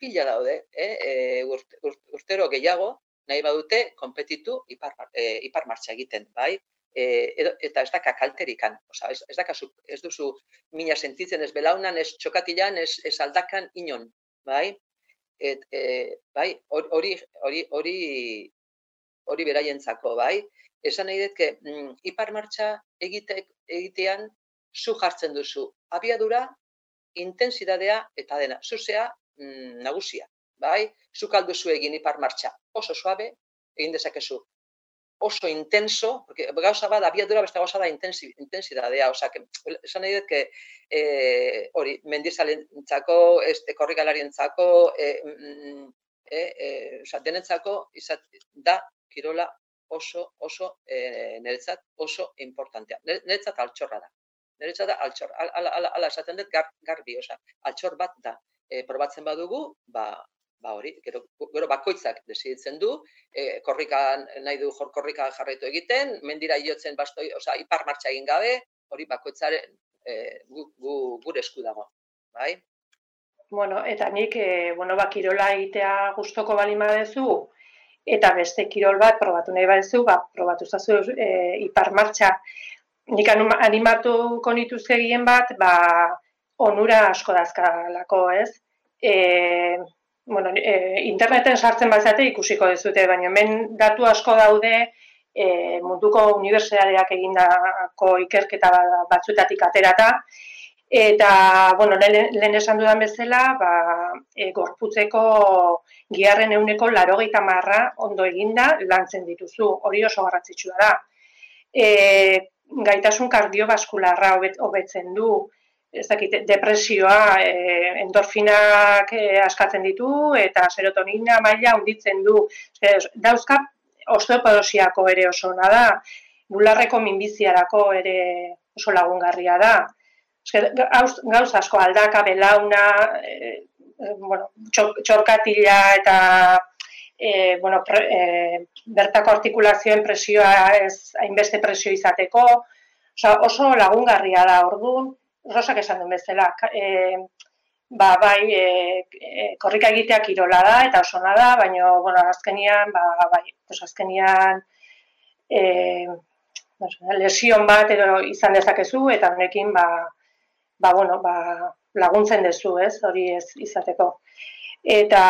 pila daude, eh? e, urtero gehiago, nahi badute, konpetitu ipar, e, ipar martxa egiten, bai? E, edo, eta ez daka kalterikan, oza, ez, ez, dakazu, ez duzu mina sentitzen ez belaunan, ez txokatilan, ez, ez aldakan inon, bai? Et, e, bai, hori, hori, hori, hori beraientzako, bai? Esan nahi dut, mm, ipar martxa egite, egitean, zu jartzen duzu, abiadura, intensidadea eta dena, zuzea mm, nagusia, bai? Zuk alduzu egin ipar martxa oso suabe, egin dezakezu oso intenso, porque gauza bada abiadura beste gauza da intensi, intensidadea, osea, que, esan nahi dut, que, eh, hori, mendizalentzako, este, korrikalarientzako, eh, mm, eh, eh, osea, denentzako, izat, da, kirola oso, oso, eh, niretzat oso importantea. Niretzat altxorra da. Niretzat da altxor, ala, ala, ala, esaten dut gar, garbi, osea, altxor bat da e, probatzen badugu, ba, ba hori, gero, gero bakoitzak desiditzen du, e, korrika nahi du jor korrika jarraitu egiten, mendira iotzen bastoi, osea, ipar martxa egin gabe, hori bakoitzaren e, gu, gu, gure esku dago, bai? Bueno, eta nik, e, bueno, ba, kirola egitea gustoko bali madezu, eta beste kirol bat probatu nahi badezu, ba, probatu zazu e, ipar martxa. Nik animatu konituzke gien bat, ba, onura asko dazkalako, ez? E, bueno, e, interneten sartzen bazate ikusiko dezute, baina hemen datu asko daude e, munduko unibertsitateak egindako ikerketa batzutatik aterata, eta, bueno, lehen, esan dudan bezala, ba, e, gorputzeko giarren euneko larogeita marra ondo eginda lantzen dituzu, hori oso garrantzitsua da. E, gaitasun kardiobaskularra hobetzen du, ez dakit, depresioa, e, endorfinak e, askatzen ditu, eta serotonina maila hunditzen du. E, dauzka, osteoporosiako ere oso ona da, bularreko minbiziarako ere oso lagungarria da. Eske, gauz, gauz asko aldaka, belauna, e, bueno, txor, txorkatila eta e, bueno, pre, e, bertako artikulazioen presioa ez hainbeste presio izateko, Osa, oso lagungarria da, orduan, rosak esan duen bezala, e, ba, bai, e, e, korrika egitea kirola da, eta oso da, baina, bueno, azkenian, ba, bai, pues azkenian, e, lesion bat edo izan dezakezu, eta honekin, ba, ba, bueno, ba, laguntzen dezu, ez, hori ez izateko. Eta,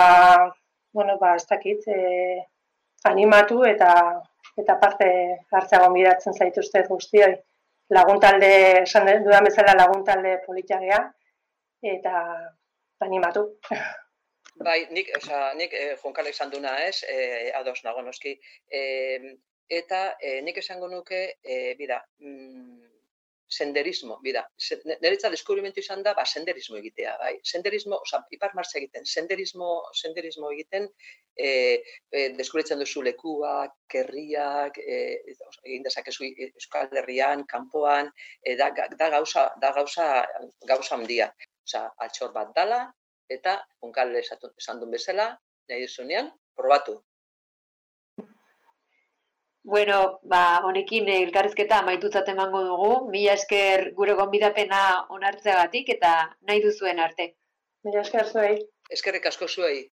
bueno, ba, ez dakit, e, animatu eta eta parte hartzea gonbidatzen zaituzte guztioi laguntalde, esan dudan bezala laguntalde politiagea, eta animatu. Bai, nik, oza, nik eh, jonkale esan duna ez, eh, ados nago noski, eh, eta eh, nik esango nuke, eh, bida, mm, senderismo, bida, niretza deskubrimentu izan da, ba, senderismo egitea, bai, senderismo, oza, ipar martza egiten, senderismo, senderismo egiten, e, e, deskubritzen duzu lekuak, kerriak, e, egin dezakezu Euskal Herrian, kanpoan, e, da, da, gauza, da gauza, gauza handia. Osa, altxor bat dala, eta, unkal esan duen bezala, nahi duzunean, probatu, Bueno, ba, honekin elkarrizketa amaitutzat emango dugu. Mila esker gure gonbidapena onartzeagatik eta nahi duzuen arte. Mila esker zuei. Eskerrik asko zuei.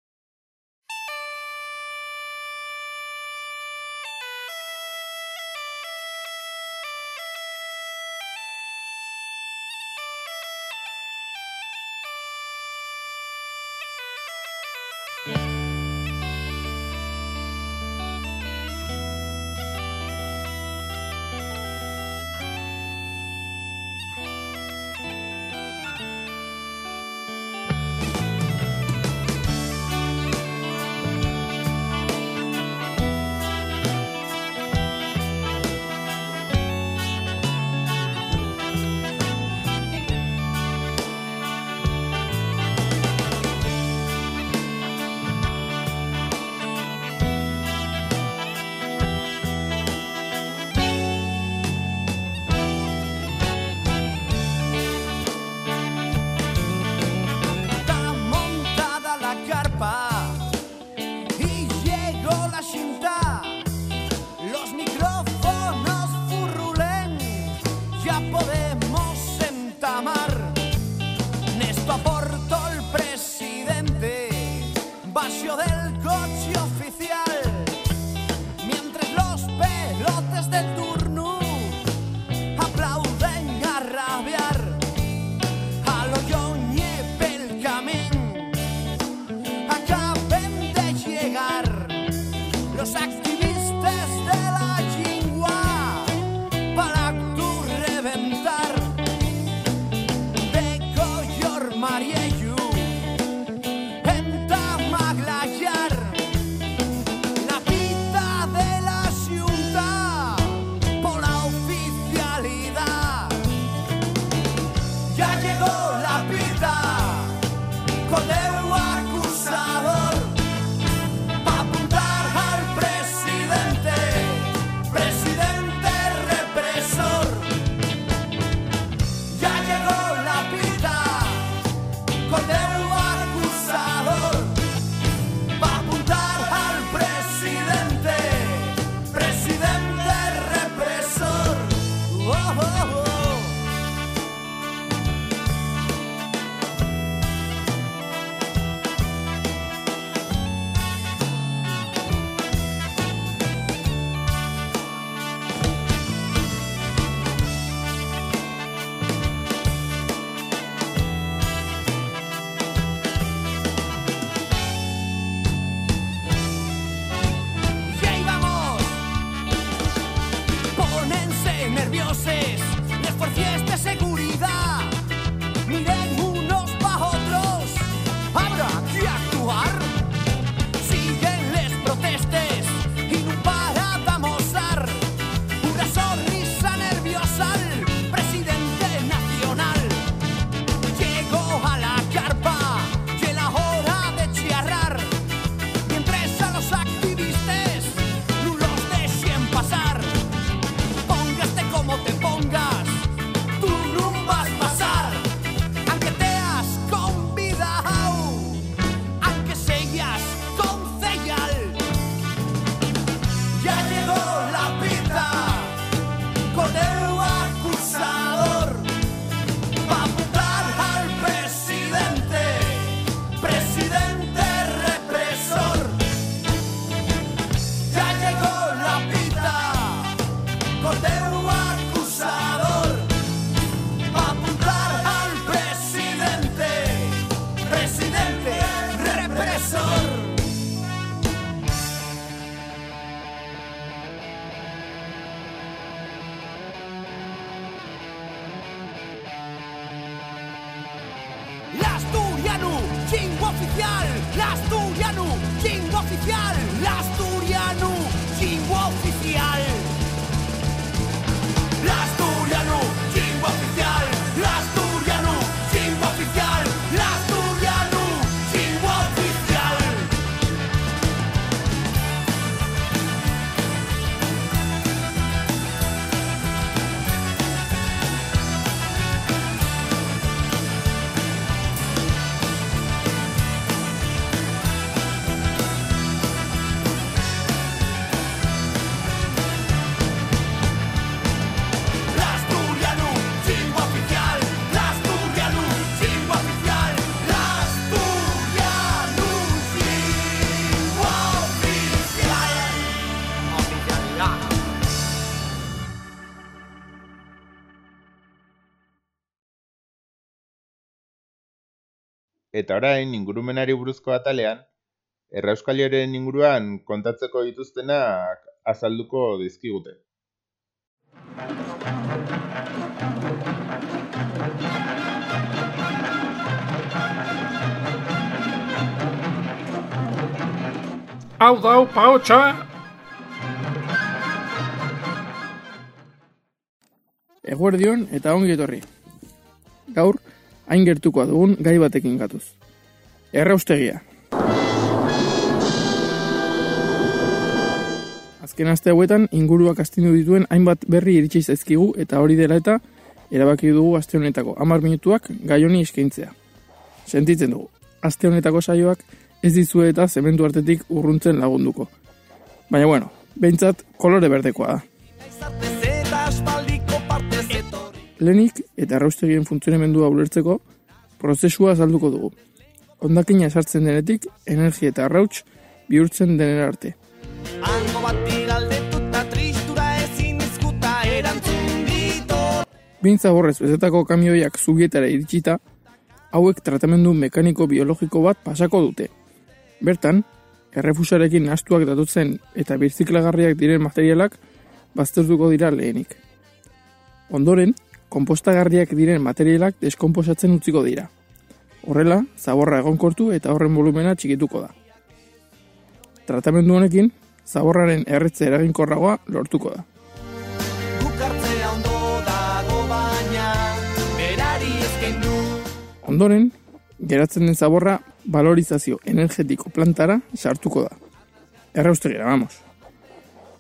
Eta orain, ingurumenari buruzko atalean, errauskaliaren inguruan kontatzeko dituztenak azalduko dizkigute. Hau dau, paotxa! Eguerdion eta ongi etorri. Gaur, hain gertukoa dugun gai batekin gatuz. Erraustegia. Azken aste hauetan inguruak astindu dituen hainbat berri iritsi zaizkigu eta hori dela eta erabaki dugu aste honetako 10 minutuak gai honi eskaintzea. Sentitzen dugu. Aste honetako saioak ez dizue eta zementu artetik urruntzen lagunduko. Baina bueno, behintzat kolore berdekoa da. Lenik eta erraustegien funtzionamendua ulertzeko prozesua azalduko dugu. Ondakina esartzen denetik, energia eta arrauts bihurtzen denera arte. Hango bati galdetuta tristura ezin izkuta erantzun dito. Behin zaborrez bezetako kamioiak zubietara iritsita, hauek tratamendu mekaniko biologiko bat pasako dute. Bertan, errefusarekin nastuak datotzen eta birziklagarriak diren materialak baztertuko dira lehenik. Ondoren, konpostagarriak diren materialak deskonposatzen utziko dira. Horrela, zaborra egonkortu eta horren volumena txikituko da. Tratamendu honekin, zaborraren erretze eraginkorragoa lortuko da. Ondoren, geratzen den zaborra valorizazio energetiko plantara sartuko da. Erraustegira, vamos.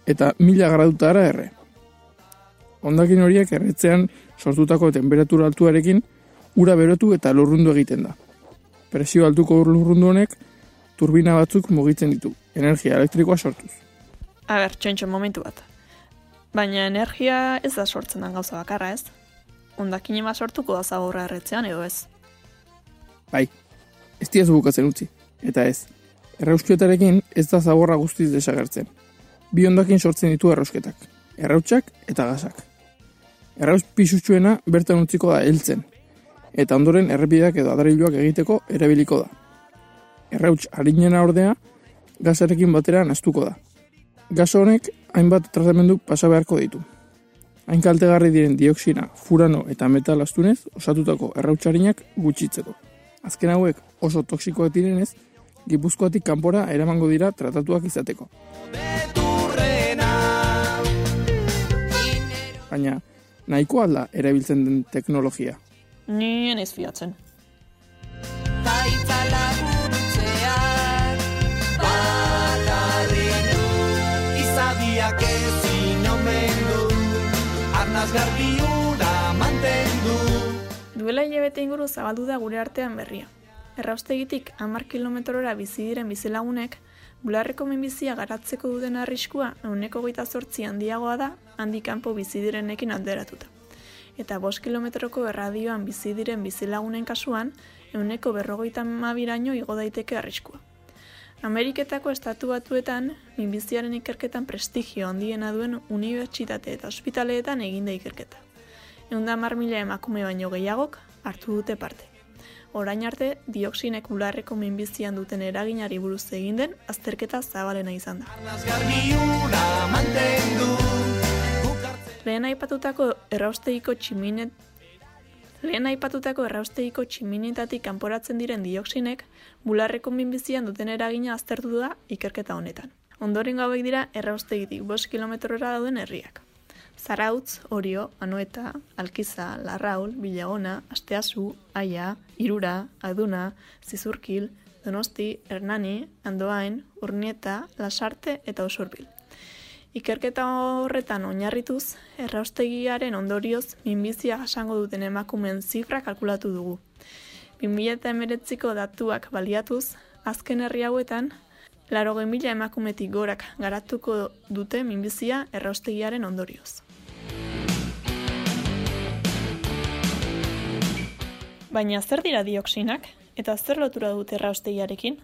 Eta mila gradutara erre. Ondakin horiek erretzean sortutako temperatura altuarekin ura berotu eta lurrundu egiten da. Presio altuko lurrundu honek turbina batzuk mugitzen ditu, energia elektrikoa sortuz. A ber, txontxo momentu bat. Baina energia ez da sortzen den gauza bakarra ez? Ondakin ema sortuko da zaborra erretzean edo ez? Bai, ez diazu bukatzen utzi. Eta ez, errausketarekin ez da zaborra guztiz desagertzen. Bi ondakin sortzen ditu errausketak, errautsak eta gasak. Erraus pisutsuena bertan utziko da heltzen, eta ondoren errepideak edo adariluak egiteko erabiliko da. Errauts harinena ordea, gasarekin batera nastuko da. Gas honek hainbat tratamendu pasa beharko ditu. Hain kaltegarri diren dioksina, furano eta metal astunez osatutako errautsarinak gutxitzeko. Azken hauek oso toksikoak direnez, Gipuzkoatik kanpora eramango dira tratatuak izateko. Baina, nahiko alda erabiltzen den teknologia. Nien ez fiatzen. Izadiak ezin omen du Arnaz garbi ura mantendu Duela hilabete inguru zabaldu da gure artean berria. Erraustegitik 10 kilometrora bizi diren bizilagunek, bularreko minbizia garatzeko duten arriskua euneko goita zortzi handiagoa da handik kanpo bizi direnekin alderatuta. Eta bost kilometroko erradioan bizi diren bizilagunen kasuan, euneko berrogeita mabiraino igo daiteke arriskua. Ameriketako estatu batuetan, minbiziaren ikerketan prestigio handiena duen unibertsitate eta ospitaleetan eginda ikerketa. Eunda mar mila emakume baino gehiagok hartu dute parte. Orain arte, dioksinek bularreko minbizian duten eraginari buruz egin den azterketa zabalena izan da. Lehen aipatutako erraustegiko tximinet Lehen aipatutako erraustegiko tximinetatik kanporatzen diren dioksinek bularreko minbizian duten eragina aztertu da ikerketa honetan. Ondoren hauek dira erraustegitik 5 kilometrora dauden herriak. Zarautz, Orio, Anoeta, Alkiza, Larraul, Bilagona, Asteazu, Aia, Irura, Aduna, Zizurkil, Donosti, Hernani, Andoain, Urnieta, Lasarte eta Usurbil. Ikerketa horretan oinarrituz, erraustegiaren ondorioz minbizia jasango duten emakumen zifra kalkulatu dugu. 2008ko datuak baliatuz, azken herri hauetan, laro mila emakumetik gorak garatuko dute minbizia erraustegiaren ondorioz. Baina zer dira dioksinak eta zer lotura dute erraustegiarekin?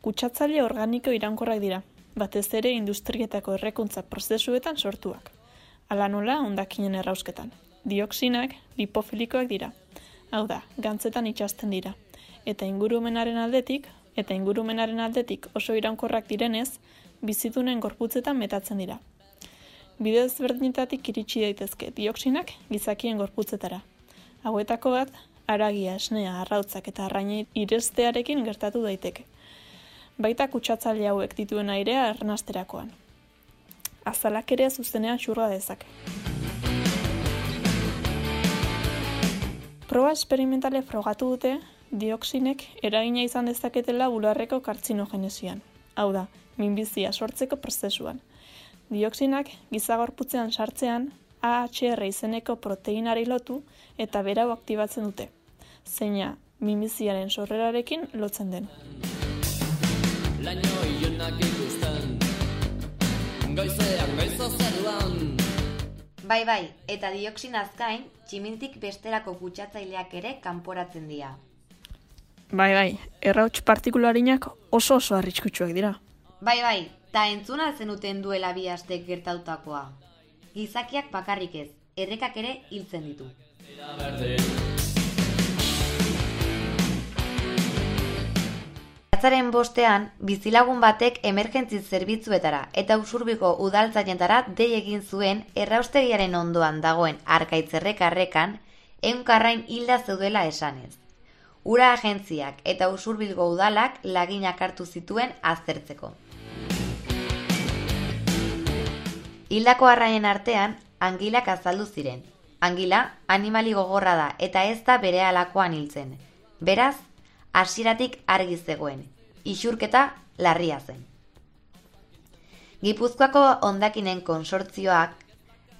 Kutsatzaile organiko iraunkorrak dira, batez ere industrietako errekuntza prozesuetan sortuak. Ala nola ondakinen errausketan. Dioksinak lipofilikoak dira. Hau da, gantzetan itxasten dira. Eta ingurumenaren aldetik, eta ingurumenaren aldetik oso iraunkorrak direnez, bizitunen gorputzetan metatzen dira. Bidez berdinetatik iritsi daitezke dioksinak gizakien gorputzetara. Hauetako bat, aragia, esnea, arrautzak eta arraini irestearekin gertatu daiteke baita kutsatzaile hauek dituen airea ernasterakoan. Azalak ere zuzenean xurga dezake. Proba esperimentale frogatu dute dioksinek eragina izan dezaketela bularreko kartzinogenesian. Hau da, minbizia sortzeko prozesuan. Dioksinak gizagorputzean sartzean AHR izeneko proteinari lotu eta berau aktibatzen dute. Zeina, minbiziaren sorrerarekin lotzen den laino ionak ikusten Goizean, goizo zeruan Bai, bai, eta dioksinaz gain, tximintik besterako gutxatzaileak ere kanporatzen dira. Bai, bai, errauts partikularinak oso oso arriskutsuak dira. Bai, bai, ta entzuna zenuten duela bi astek gertatutakoa. Gizakiak bakarrik ez, errekak ere hiltzen ditu. Atzaren bostean, bizilagun batek emergentzi zerbitzuetara eta usurbiko udaltzainetara dei egin zuen erraustegiaren ondoan dagoen arkaitzerrek arrekan eunkarrain hilda zeudela esanez. Ura agentziak eta usurbilgo udalak laginak hartu zituen aztertzeko. Hildako arraien artean, angilak azaldu ziren. Angila, animali gogorra da eta ez da bere alakoan hiltzen. Beraz, hasieratik argi zegoen, isurketa larria zen. Gipuzkoako ondakinen konsortzioak,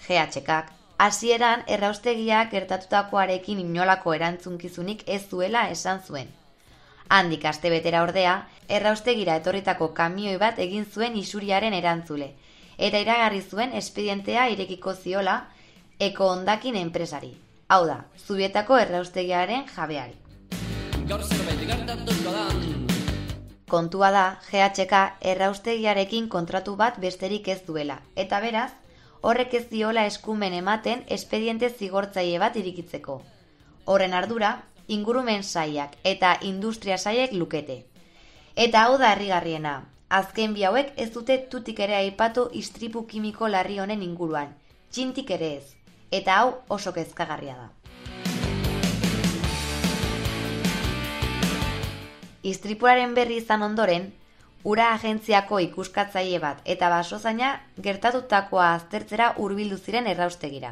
GHKak, hasieran erraustegiak gertatutakoarekin inolako erantzunkizunik ez zuela esan zuen. Handik astebetera ordea, erraustegira etorritako kamioi bat egin zuen isuriaren erantzule, eta iragarri zuen espedientea irekiko ziola eko ondakin enpresari. Hau da, zubietako erraustegiaren jabeari Kontua da, GHK erraustegiarekin kontratu bat besterik ez duela, eta beraz, horrek ez diola eskumen ematen espediente zigortzaile bat irikitzeko. Horren ardura, ingurumen saiak eta industria saiek lukete. Eta hau da herrigarriena, azken bi hauek ez dute tutik ere aipatu istripu kimiko larri honen inguruan, txintik ere ez, eta hau oso kezkagarria da. Istripuraren berri izan ondoren, ura agentziako ikuskatzaile bat eta basozaina gertatutakoa aztertzera hurbildu ziren erraustegira.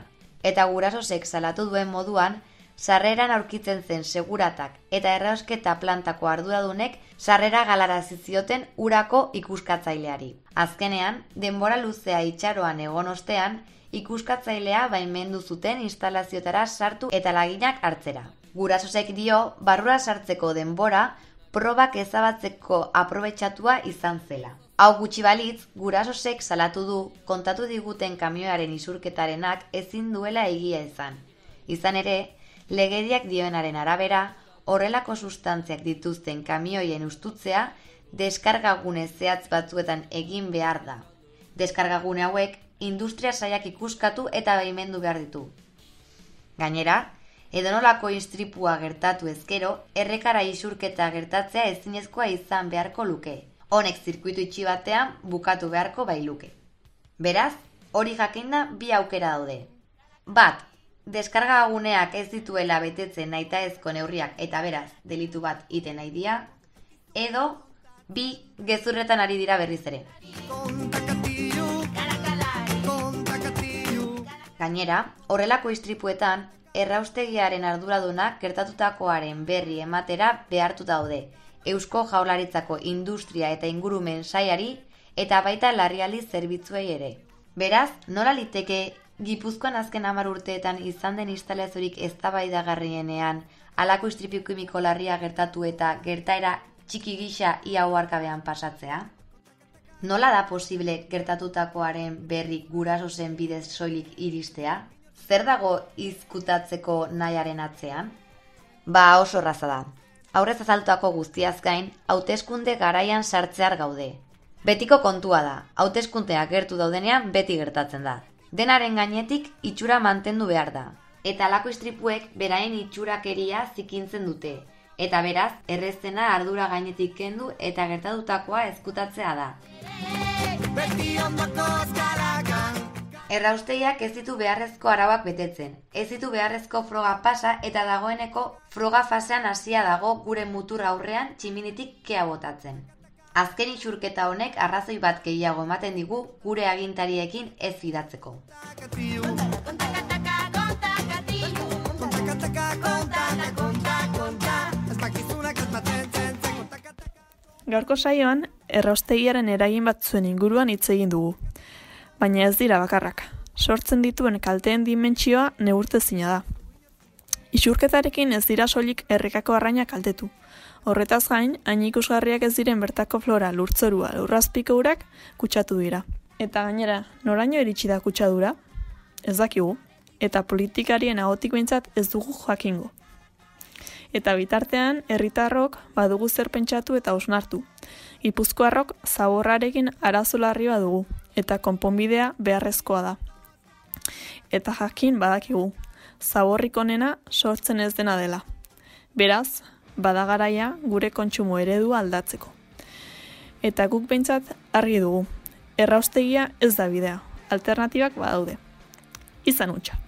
Eta gurasosek salatu duen moduan, sarreran aurkitzen zen seguratak eta errausketa plantako arduradunek sarrera galarazi zioten urako ikuskatzaileari. Azkenean, denbora luzea itxaroan egon ostean, ikuskatzailea baimendu zuten instalazioetara sartu eta laginak hartzera. Gurasosek dio, barrura sartzeko denbora probak ezabatzeko aprobetxatua izan zela. Hau gutxi balitz, gurasosek salatu du kontatu diguten kamioaren isurketarenak ezin duela egia izan. Izan ere, legediak dioenaren arabera, horrelako sustantziak dituzten kamioien ustutzea deskargagune zehatz batzuetan egin behar da. Deskargagune hauek industria saiak ikuskatu eta baimendu behar ditu. Gainera, edonolako istripua gertatu ezkero, errekara isurketa gertatzea ezinezkoa izan beharko luke. Honek zirkuitu itxi batean bukatu beharko bailuke. Beraz, hori jakinda bi aukera daude. Bat, deskargaguneak ez dituela betetzen naita ezko neurriak eta beraz, delitu bat iten nahi dia, edo, bi, gezurretan ari dira berriz ere. Gainera, horrelako istripuetan, erraustegiaren arduradunak gertatutakoaren berri ematera behartu daude, Eusko Jaularitzako Industria eta Ingurumen saiari eta baita larriali zerbitzuei ere. Beraz, nola liteke Gipuzkoan azken hamar urteetan izan den instalazorik eztabaidagarrienean alako istripu kimiko larria gertatu eta gertaera txiki gisa ia oarkabean pasatzea? Nola da posible gertatutakoaren berri guraso zen bidez soilik iristea? Zer dago izkutatzeko nahiaren atzean? Ba oso raza da. Aurrez azaltuako guztiaz gain, hauteskunde garaian sartzear gaude. Betiko kontua da, hauteskundeak gertu daudenean beti gertatzen da. Denaren gainetik itxura mantendu behar da. Eta alako istripuek beraien itxurakeria zikintzen dute. Eta beraz, errezena ardura gainetik kendu eta gertatutakoa ezkutatzea da. Errausteiak ez ditu beharrezko arauak betetzen. Ez ditu beharrezko froga pasa eta dagoeneko froga fasean hasia dago gure mutur aurrean tximinitik kea botatzen. Azken isurketa honek arrazoi bat gehiago ematen digu gure agintariekin ez fidatzeko. Gaurko saioan, erraustegiaren eragin batzuen inguruan hitz egin dugu. Baina ez dira bakarrak. Sortzen dituen kalteen dimentsioa neurtezina da. Isurketarekin ez dira soilik errekako arraina kaltetu. Horretaz gain, hain ikusgarriak ez diren bertako flora lurtzorua lurrazpiko urak kutsatu dira. Eta gainera, noraino iritsi da kutsadura? Ez dakigu. Eta politikarien ahotik behintzat ez dugu jakingo. Eta bitartean, herritarrok badugu zer pentsatu eta osnartu. Gipuzkoarrok zaborrarekin arazolarri badugu, eta konponbidea beharrezkoa da. Eta jakin badakigu, zaborrik onena sortzen ez dena dela. Beraz, badagaraia gure kontsumo eredua aldatzeko. Eta guk behintzat argi dugu, erraustegia ez da bidea, alternatibak badaude. Izan utxa.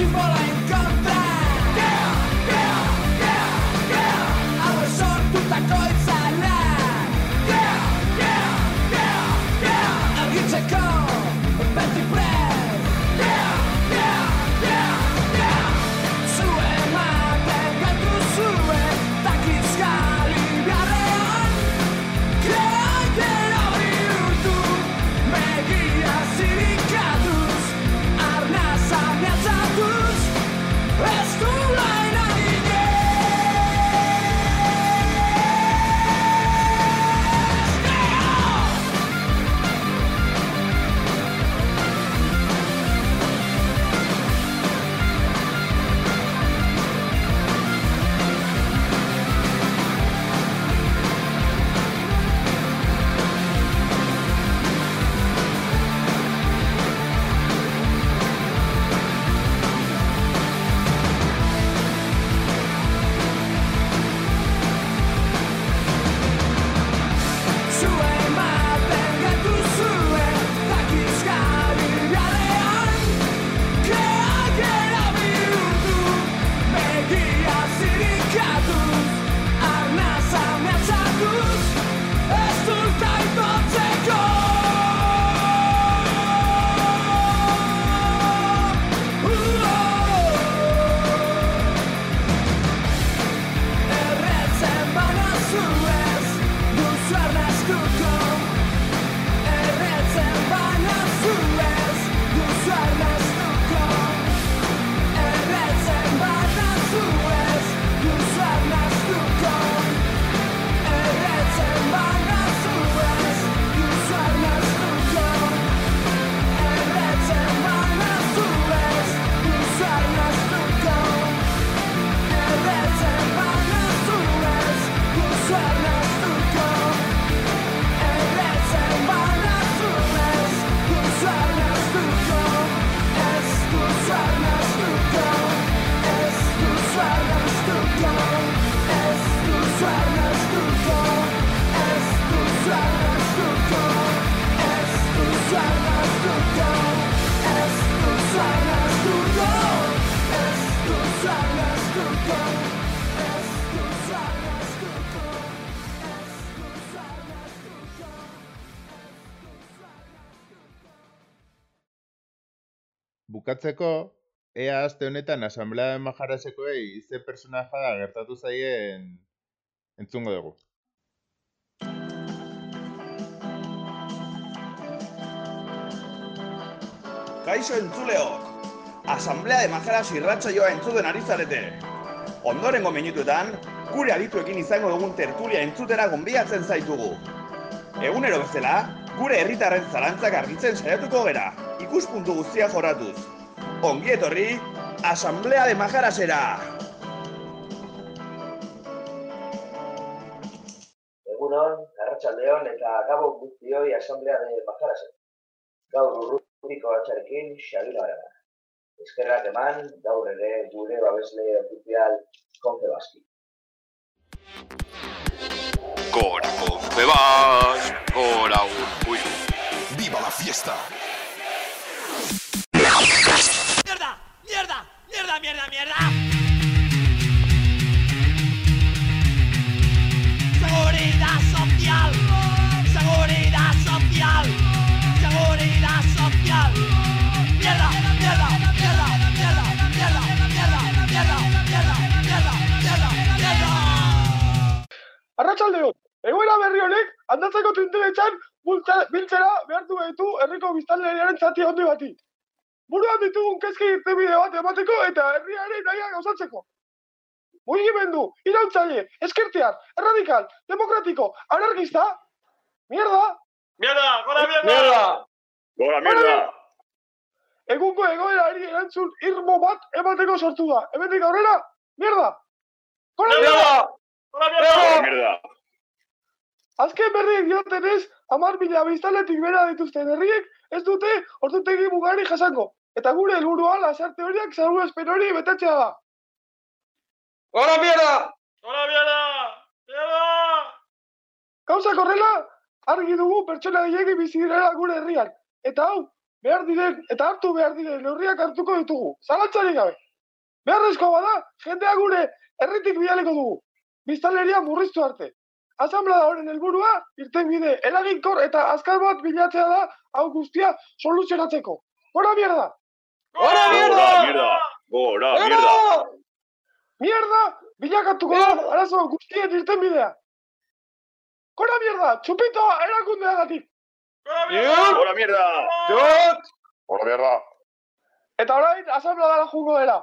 de bola. Bukatzeko, ea aste honetan Asamblea Majarasekoei ze personaja gertatu zaien entzungo dugu. Kaixo entzuleok, Asamblea de Majaras irratsaioa entzuten ari zarete. Ondorengo minutuetan, gure adituekin izango dugun tertulia entzutera gonbiatzen zaitugu. Egunero bezala, gure herritarren zalantzak argitzen saiatuko gera, ikuspuntu guztia joratuz. Ongi etorri, Asamblea de Majarasera! Egunon, Arratsaldeon eta gabo guztioi Asamblea de Majarasen. Gaur urrutiko atxarekin Xabila Arana. Eskerrak eman, gaur ere gure babesle ofizial Konfebaski. Gora Confebas, gora Urkullu. ¡Viva la fiesta! ¡Mierda! ¡Mierda! ¡Mierda, mierda! Seguridad social. Seguridad social. Seguridad social. Mierda, mierda, mierda, mierda, mierda, mierda, mierda, mierda, mierda, mierda, mierda. Arratsaldeon, egoera berri honek aldatzeko tinteretzan biltzera behartu gaitu herriko biztanleriaren zati handi bati. Buruan ditugun kezki irtenbide bat emateko eta herriaren naia gauzatzeko. Mugimendu, irautzaile, eskertear, erradikal, demokratiko, anarkista, mierda! Mierda, gora mierda! Mierda! Gora mierda! Egungo egoerari erantzun irmo bat emateko sortu da. Hemendik aurrera, mierda! Gora mierda! Gora mierda! mierda! Azken berri diotenez, amar mila biztaletik bera dituzten herriek ez dute ordutegi mugari jasango. Eta gure helburua lasarte horiak salbuespen hori betetzea da. Gora mierda! Gora mierda! Mierda! Gauzak horrela, argi dugu pertsona gehiagin bizi direla gure herrian. Eta hau, behar diren, eta hartu behar diren neurriak hartuko ditugu. Zalantzarik gabe. Beharrezko bada, jendea gure herritik bidaliko dugu. Biztanleria murriztu arte. Asamblea horren helburua irtenbide eraginkor eta azkar bat bilatzea da hau guztia soluzionatzeko. Gora mierda! Gora Gora mierda! Gora mierda! Mierda! Bilakatuko da arazo guztien irtenbidea. Gora mierda! Txupito erakundeagatik! Gora mierda! Jot! Gora mierda! Eta orain, asamblea dara jungo dela.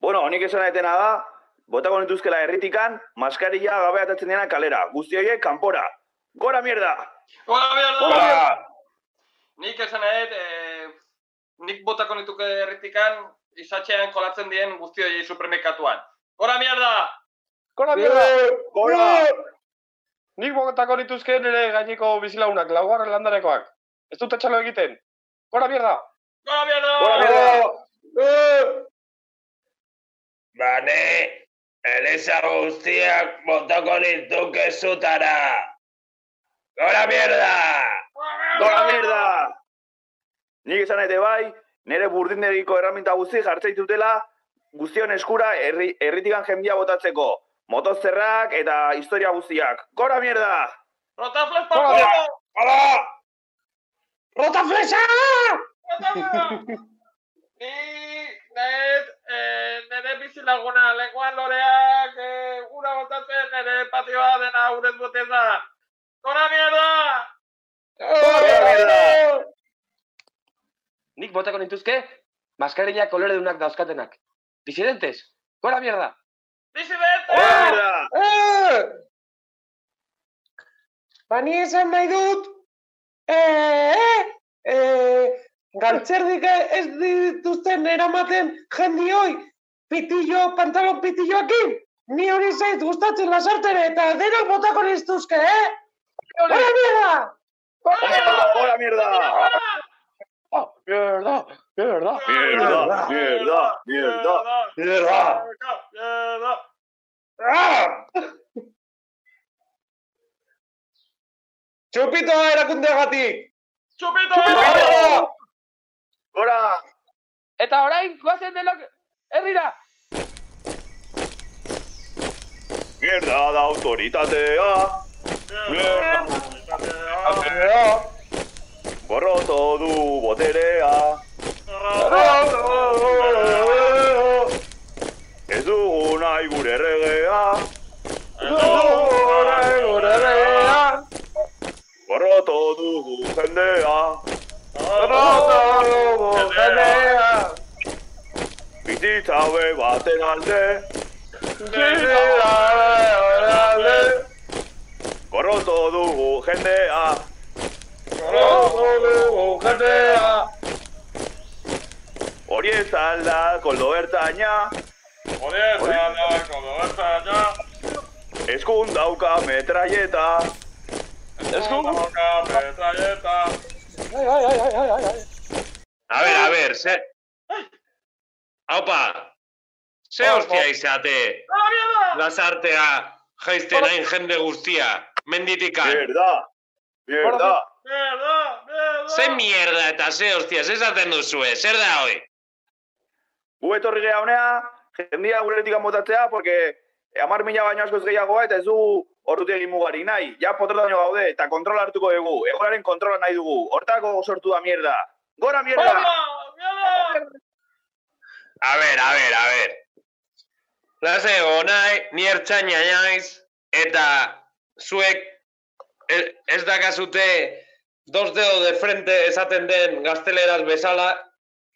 Bueno, nik esan etena da, botako nituzkela herritikan, maskarilla gabe atatzen dena kalera. Guzti horiek kanpora. Gora mierda! Gora mierda! Gora! Nik esan edet, eh, nik botako nituke herritikan, izatxean kolatzen dien guzti hori supermerkatuan. Gora mierda! Gora mierda! Gora! Nik botako nituzke nire gaineko bizilaunak, laugarren landarekoak. Ez dut etxalo egiten. Gora mierda! Gora mierda! Gora mierda! Bane, Elisa guztiak botako nituke zutara. Gora mierda! Gora mierda! Nik esan ete bai, nire burdinderiko erraminta guzti jartzei dutela, guztion eskura herri, herritikan jendia botatzeko. Motozerrak eta historia guztiak. Gora mierda! Rotafles Gora papo! mierda! Hala! Rotaflesa! Ni, net, eh, nire bizilaguna, lenguan loreak, eh, ura botatzen, nire patioa dena urez boteza. Gora mierda! Nik botako nintuzke, maskarilla koloredunak dauzkatenak. Disidentes, gora mierda! Disidente! Eh! Bani esan nahi dut, eh, eh, eh, galtzerdik ez dituzten eramaten jendioi, pitillo, pantalon pitilloekin, ni hori zait gustatzen lasartere eta denok botako niztuzke, eh? Gora mierda! Gora mierda! Ah, mierda, Mjølda! Mjølda! Mjølda! Mjølda! Mjølda! Mjølda! Mjølda! Txupito erakundea gatik! Txupito erakundea! Hora! Eta orain, guazen denok, eh, errira! Mierda da autoritatea! Mierda da autoritatea! Gorroto du boterea. Ez dugu nahi gure erregea. Gorroto dugu jendea. Bizitza hau baten alde. Gorroto dugu jendea. Gorroto dugu jendea. Hori ez alda koldo ertaina. Hori ez alda koldo ertaina. Eskun dauka metraieta. Eskun dauka metraieta. A ver, a ver, ze... Haupa, ze hostia izate jaizten hain jende guztia, menditikan. Mierda, mierda. Ze mierda eta ze hostia, ze esaten duzue, zer da hoi? Gu etorri geha honea, jendia guretik motatzea, porque amar mila baino askoz gehiagoa eta ez dugu orrutegi mugari nahi. Ja potrotaino gaude eta kontrola hartuko dugu. Egoraren kontrola nahi dugu. Hortako sortu da mierda. Gora mierda! A ver, a ver, a ver. Lase nahi, ni ertzaina naiz, eta zuek ez dakazute dos dedo de frente esaten den gazteleraz bezala,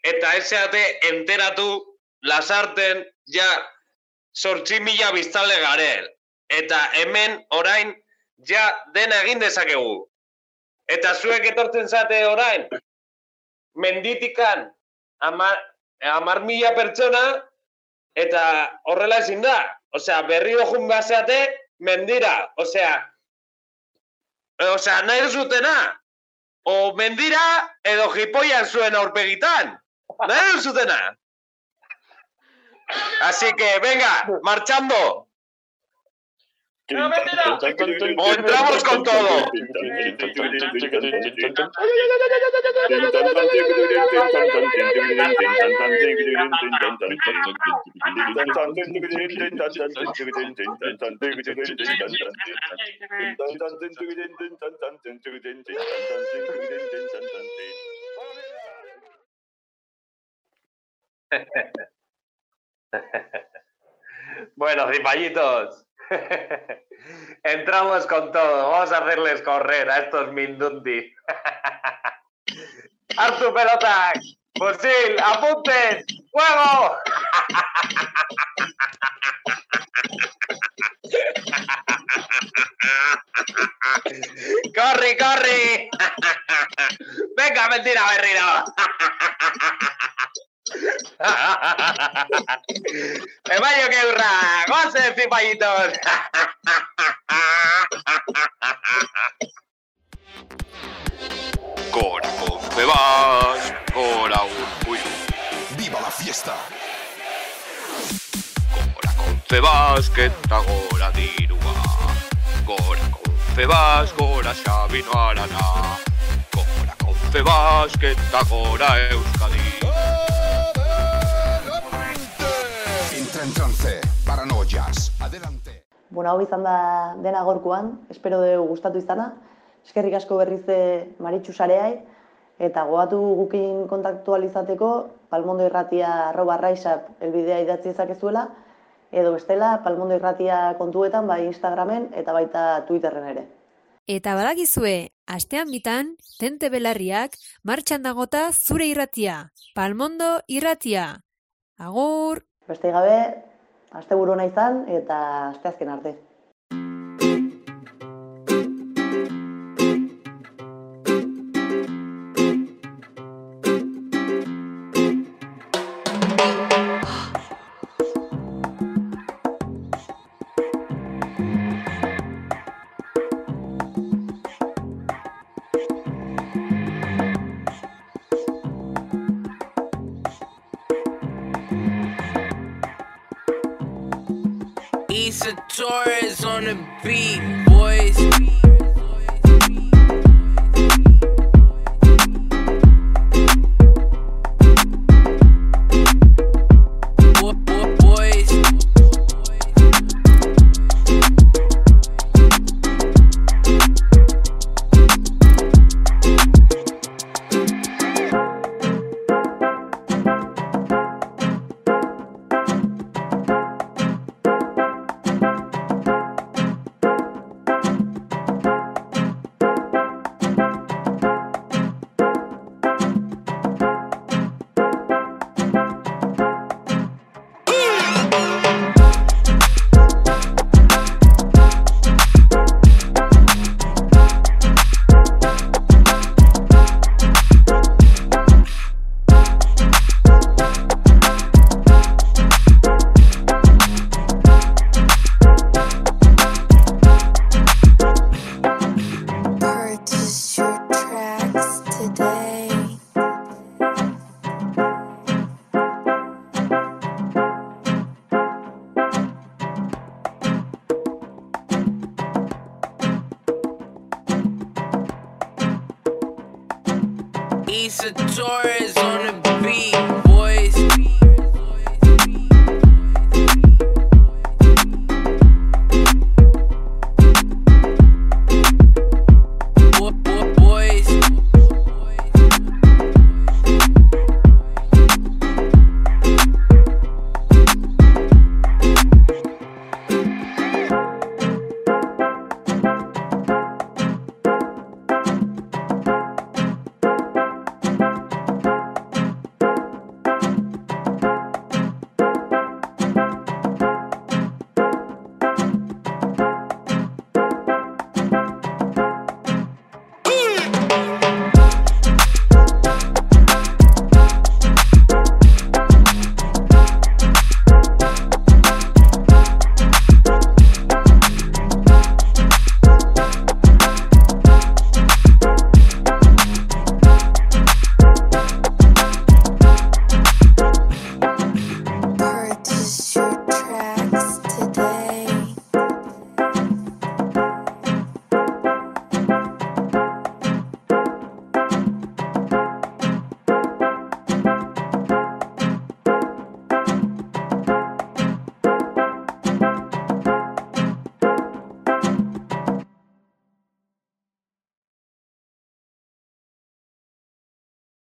eta ez zeate enteratu lasarten ja sortzi mila biztale garel. Eta hemen orain ja dena egin dezakegu. Eta zuek etortzen zate orain, menditikan amar, amar mila pertsona, eta horrela ezin da. Osea, berriro jun baseate, mendira. Osea, osea, nahi duzutena. O mendira, edo jipoian zuen aurpegitan. Nahi duzutena. Así que, venga, marchando. Entramos con todo. Bueno, cipallitos. Entramos con todo. Vamos a hacerles correr a estos Mindundi. ¡Haz tu pelota! ¡Fusil! ¡Apuntes! ¡Fuego! ¡Corre, corre! ¡Venga, mentira, berrino! ¡Me vaya que hurra! ¡Goce, cipallitos! Gora Confebas, Gora Urkullu. ¡Viva la fiesta! Gora Confebas, kenta gora dirua. Gora Confebas, gora Xabino Arana. Gora Confebas, kenta gora Euskadi. Adelante. Bueno, hau izan da dena gorkuan, espero dugu gustatu izana. Eskerrik asko berriz e, Maritxu sareai, eta goatu gukin kontaktualizateko palmondo irratia arroba raisap elbidea idatzi ezakezuela, edo bestela palmondo irratia kontuetan bai Instagramen eta baita Twitterren ere. Eta badakizue, astean bitan, tente belarriak, martxan dagota zure irratia, palmondo irratia. Agur! Beste gabe, aste buru izan eta asteazken arte.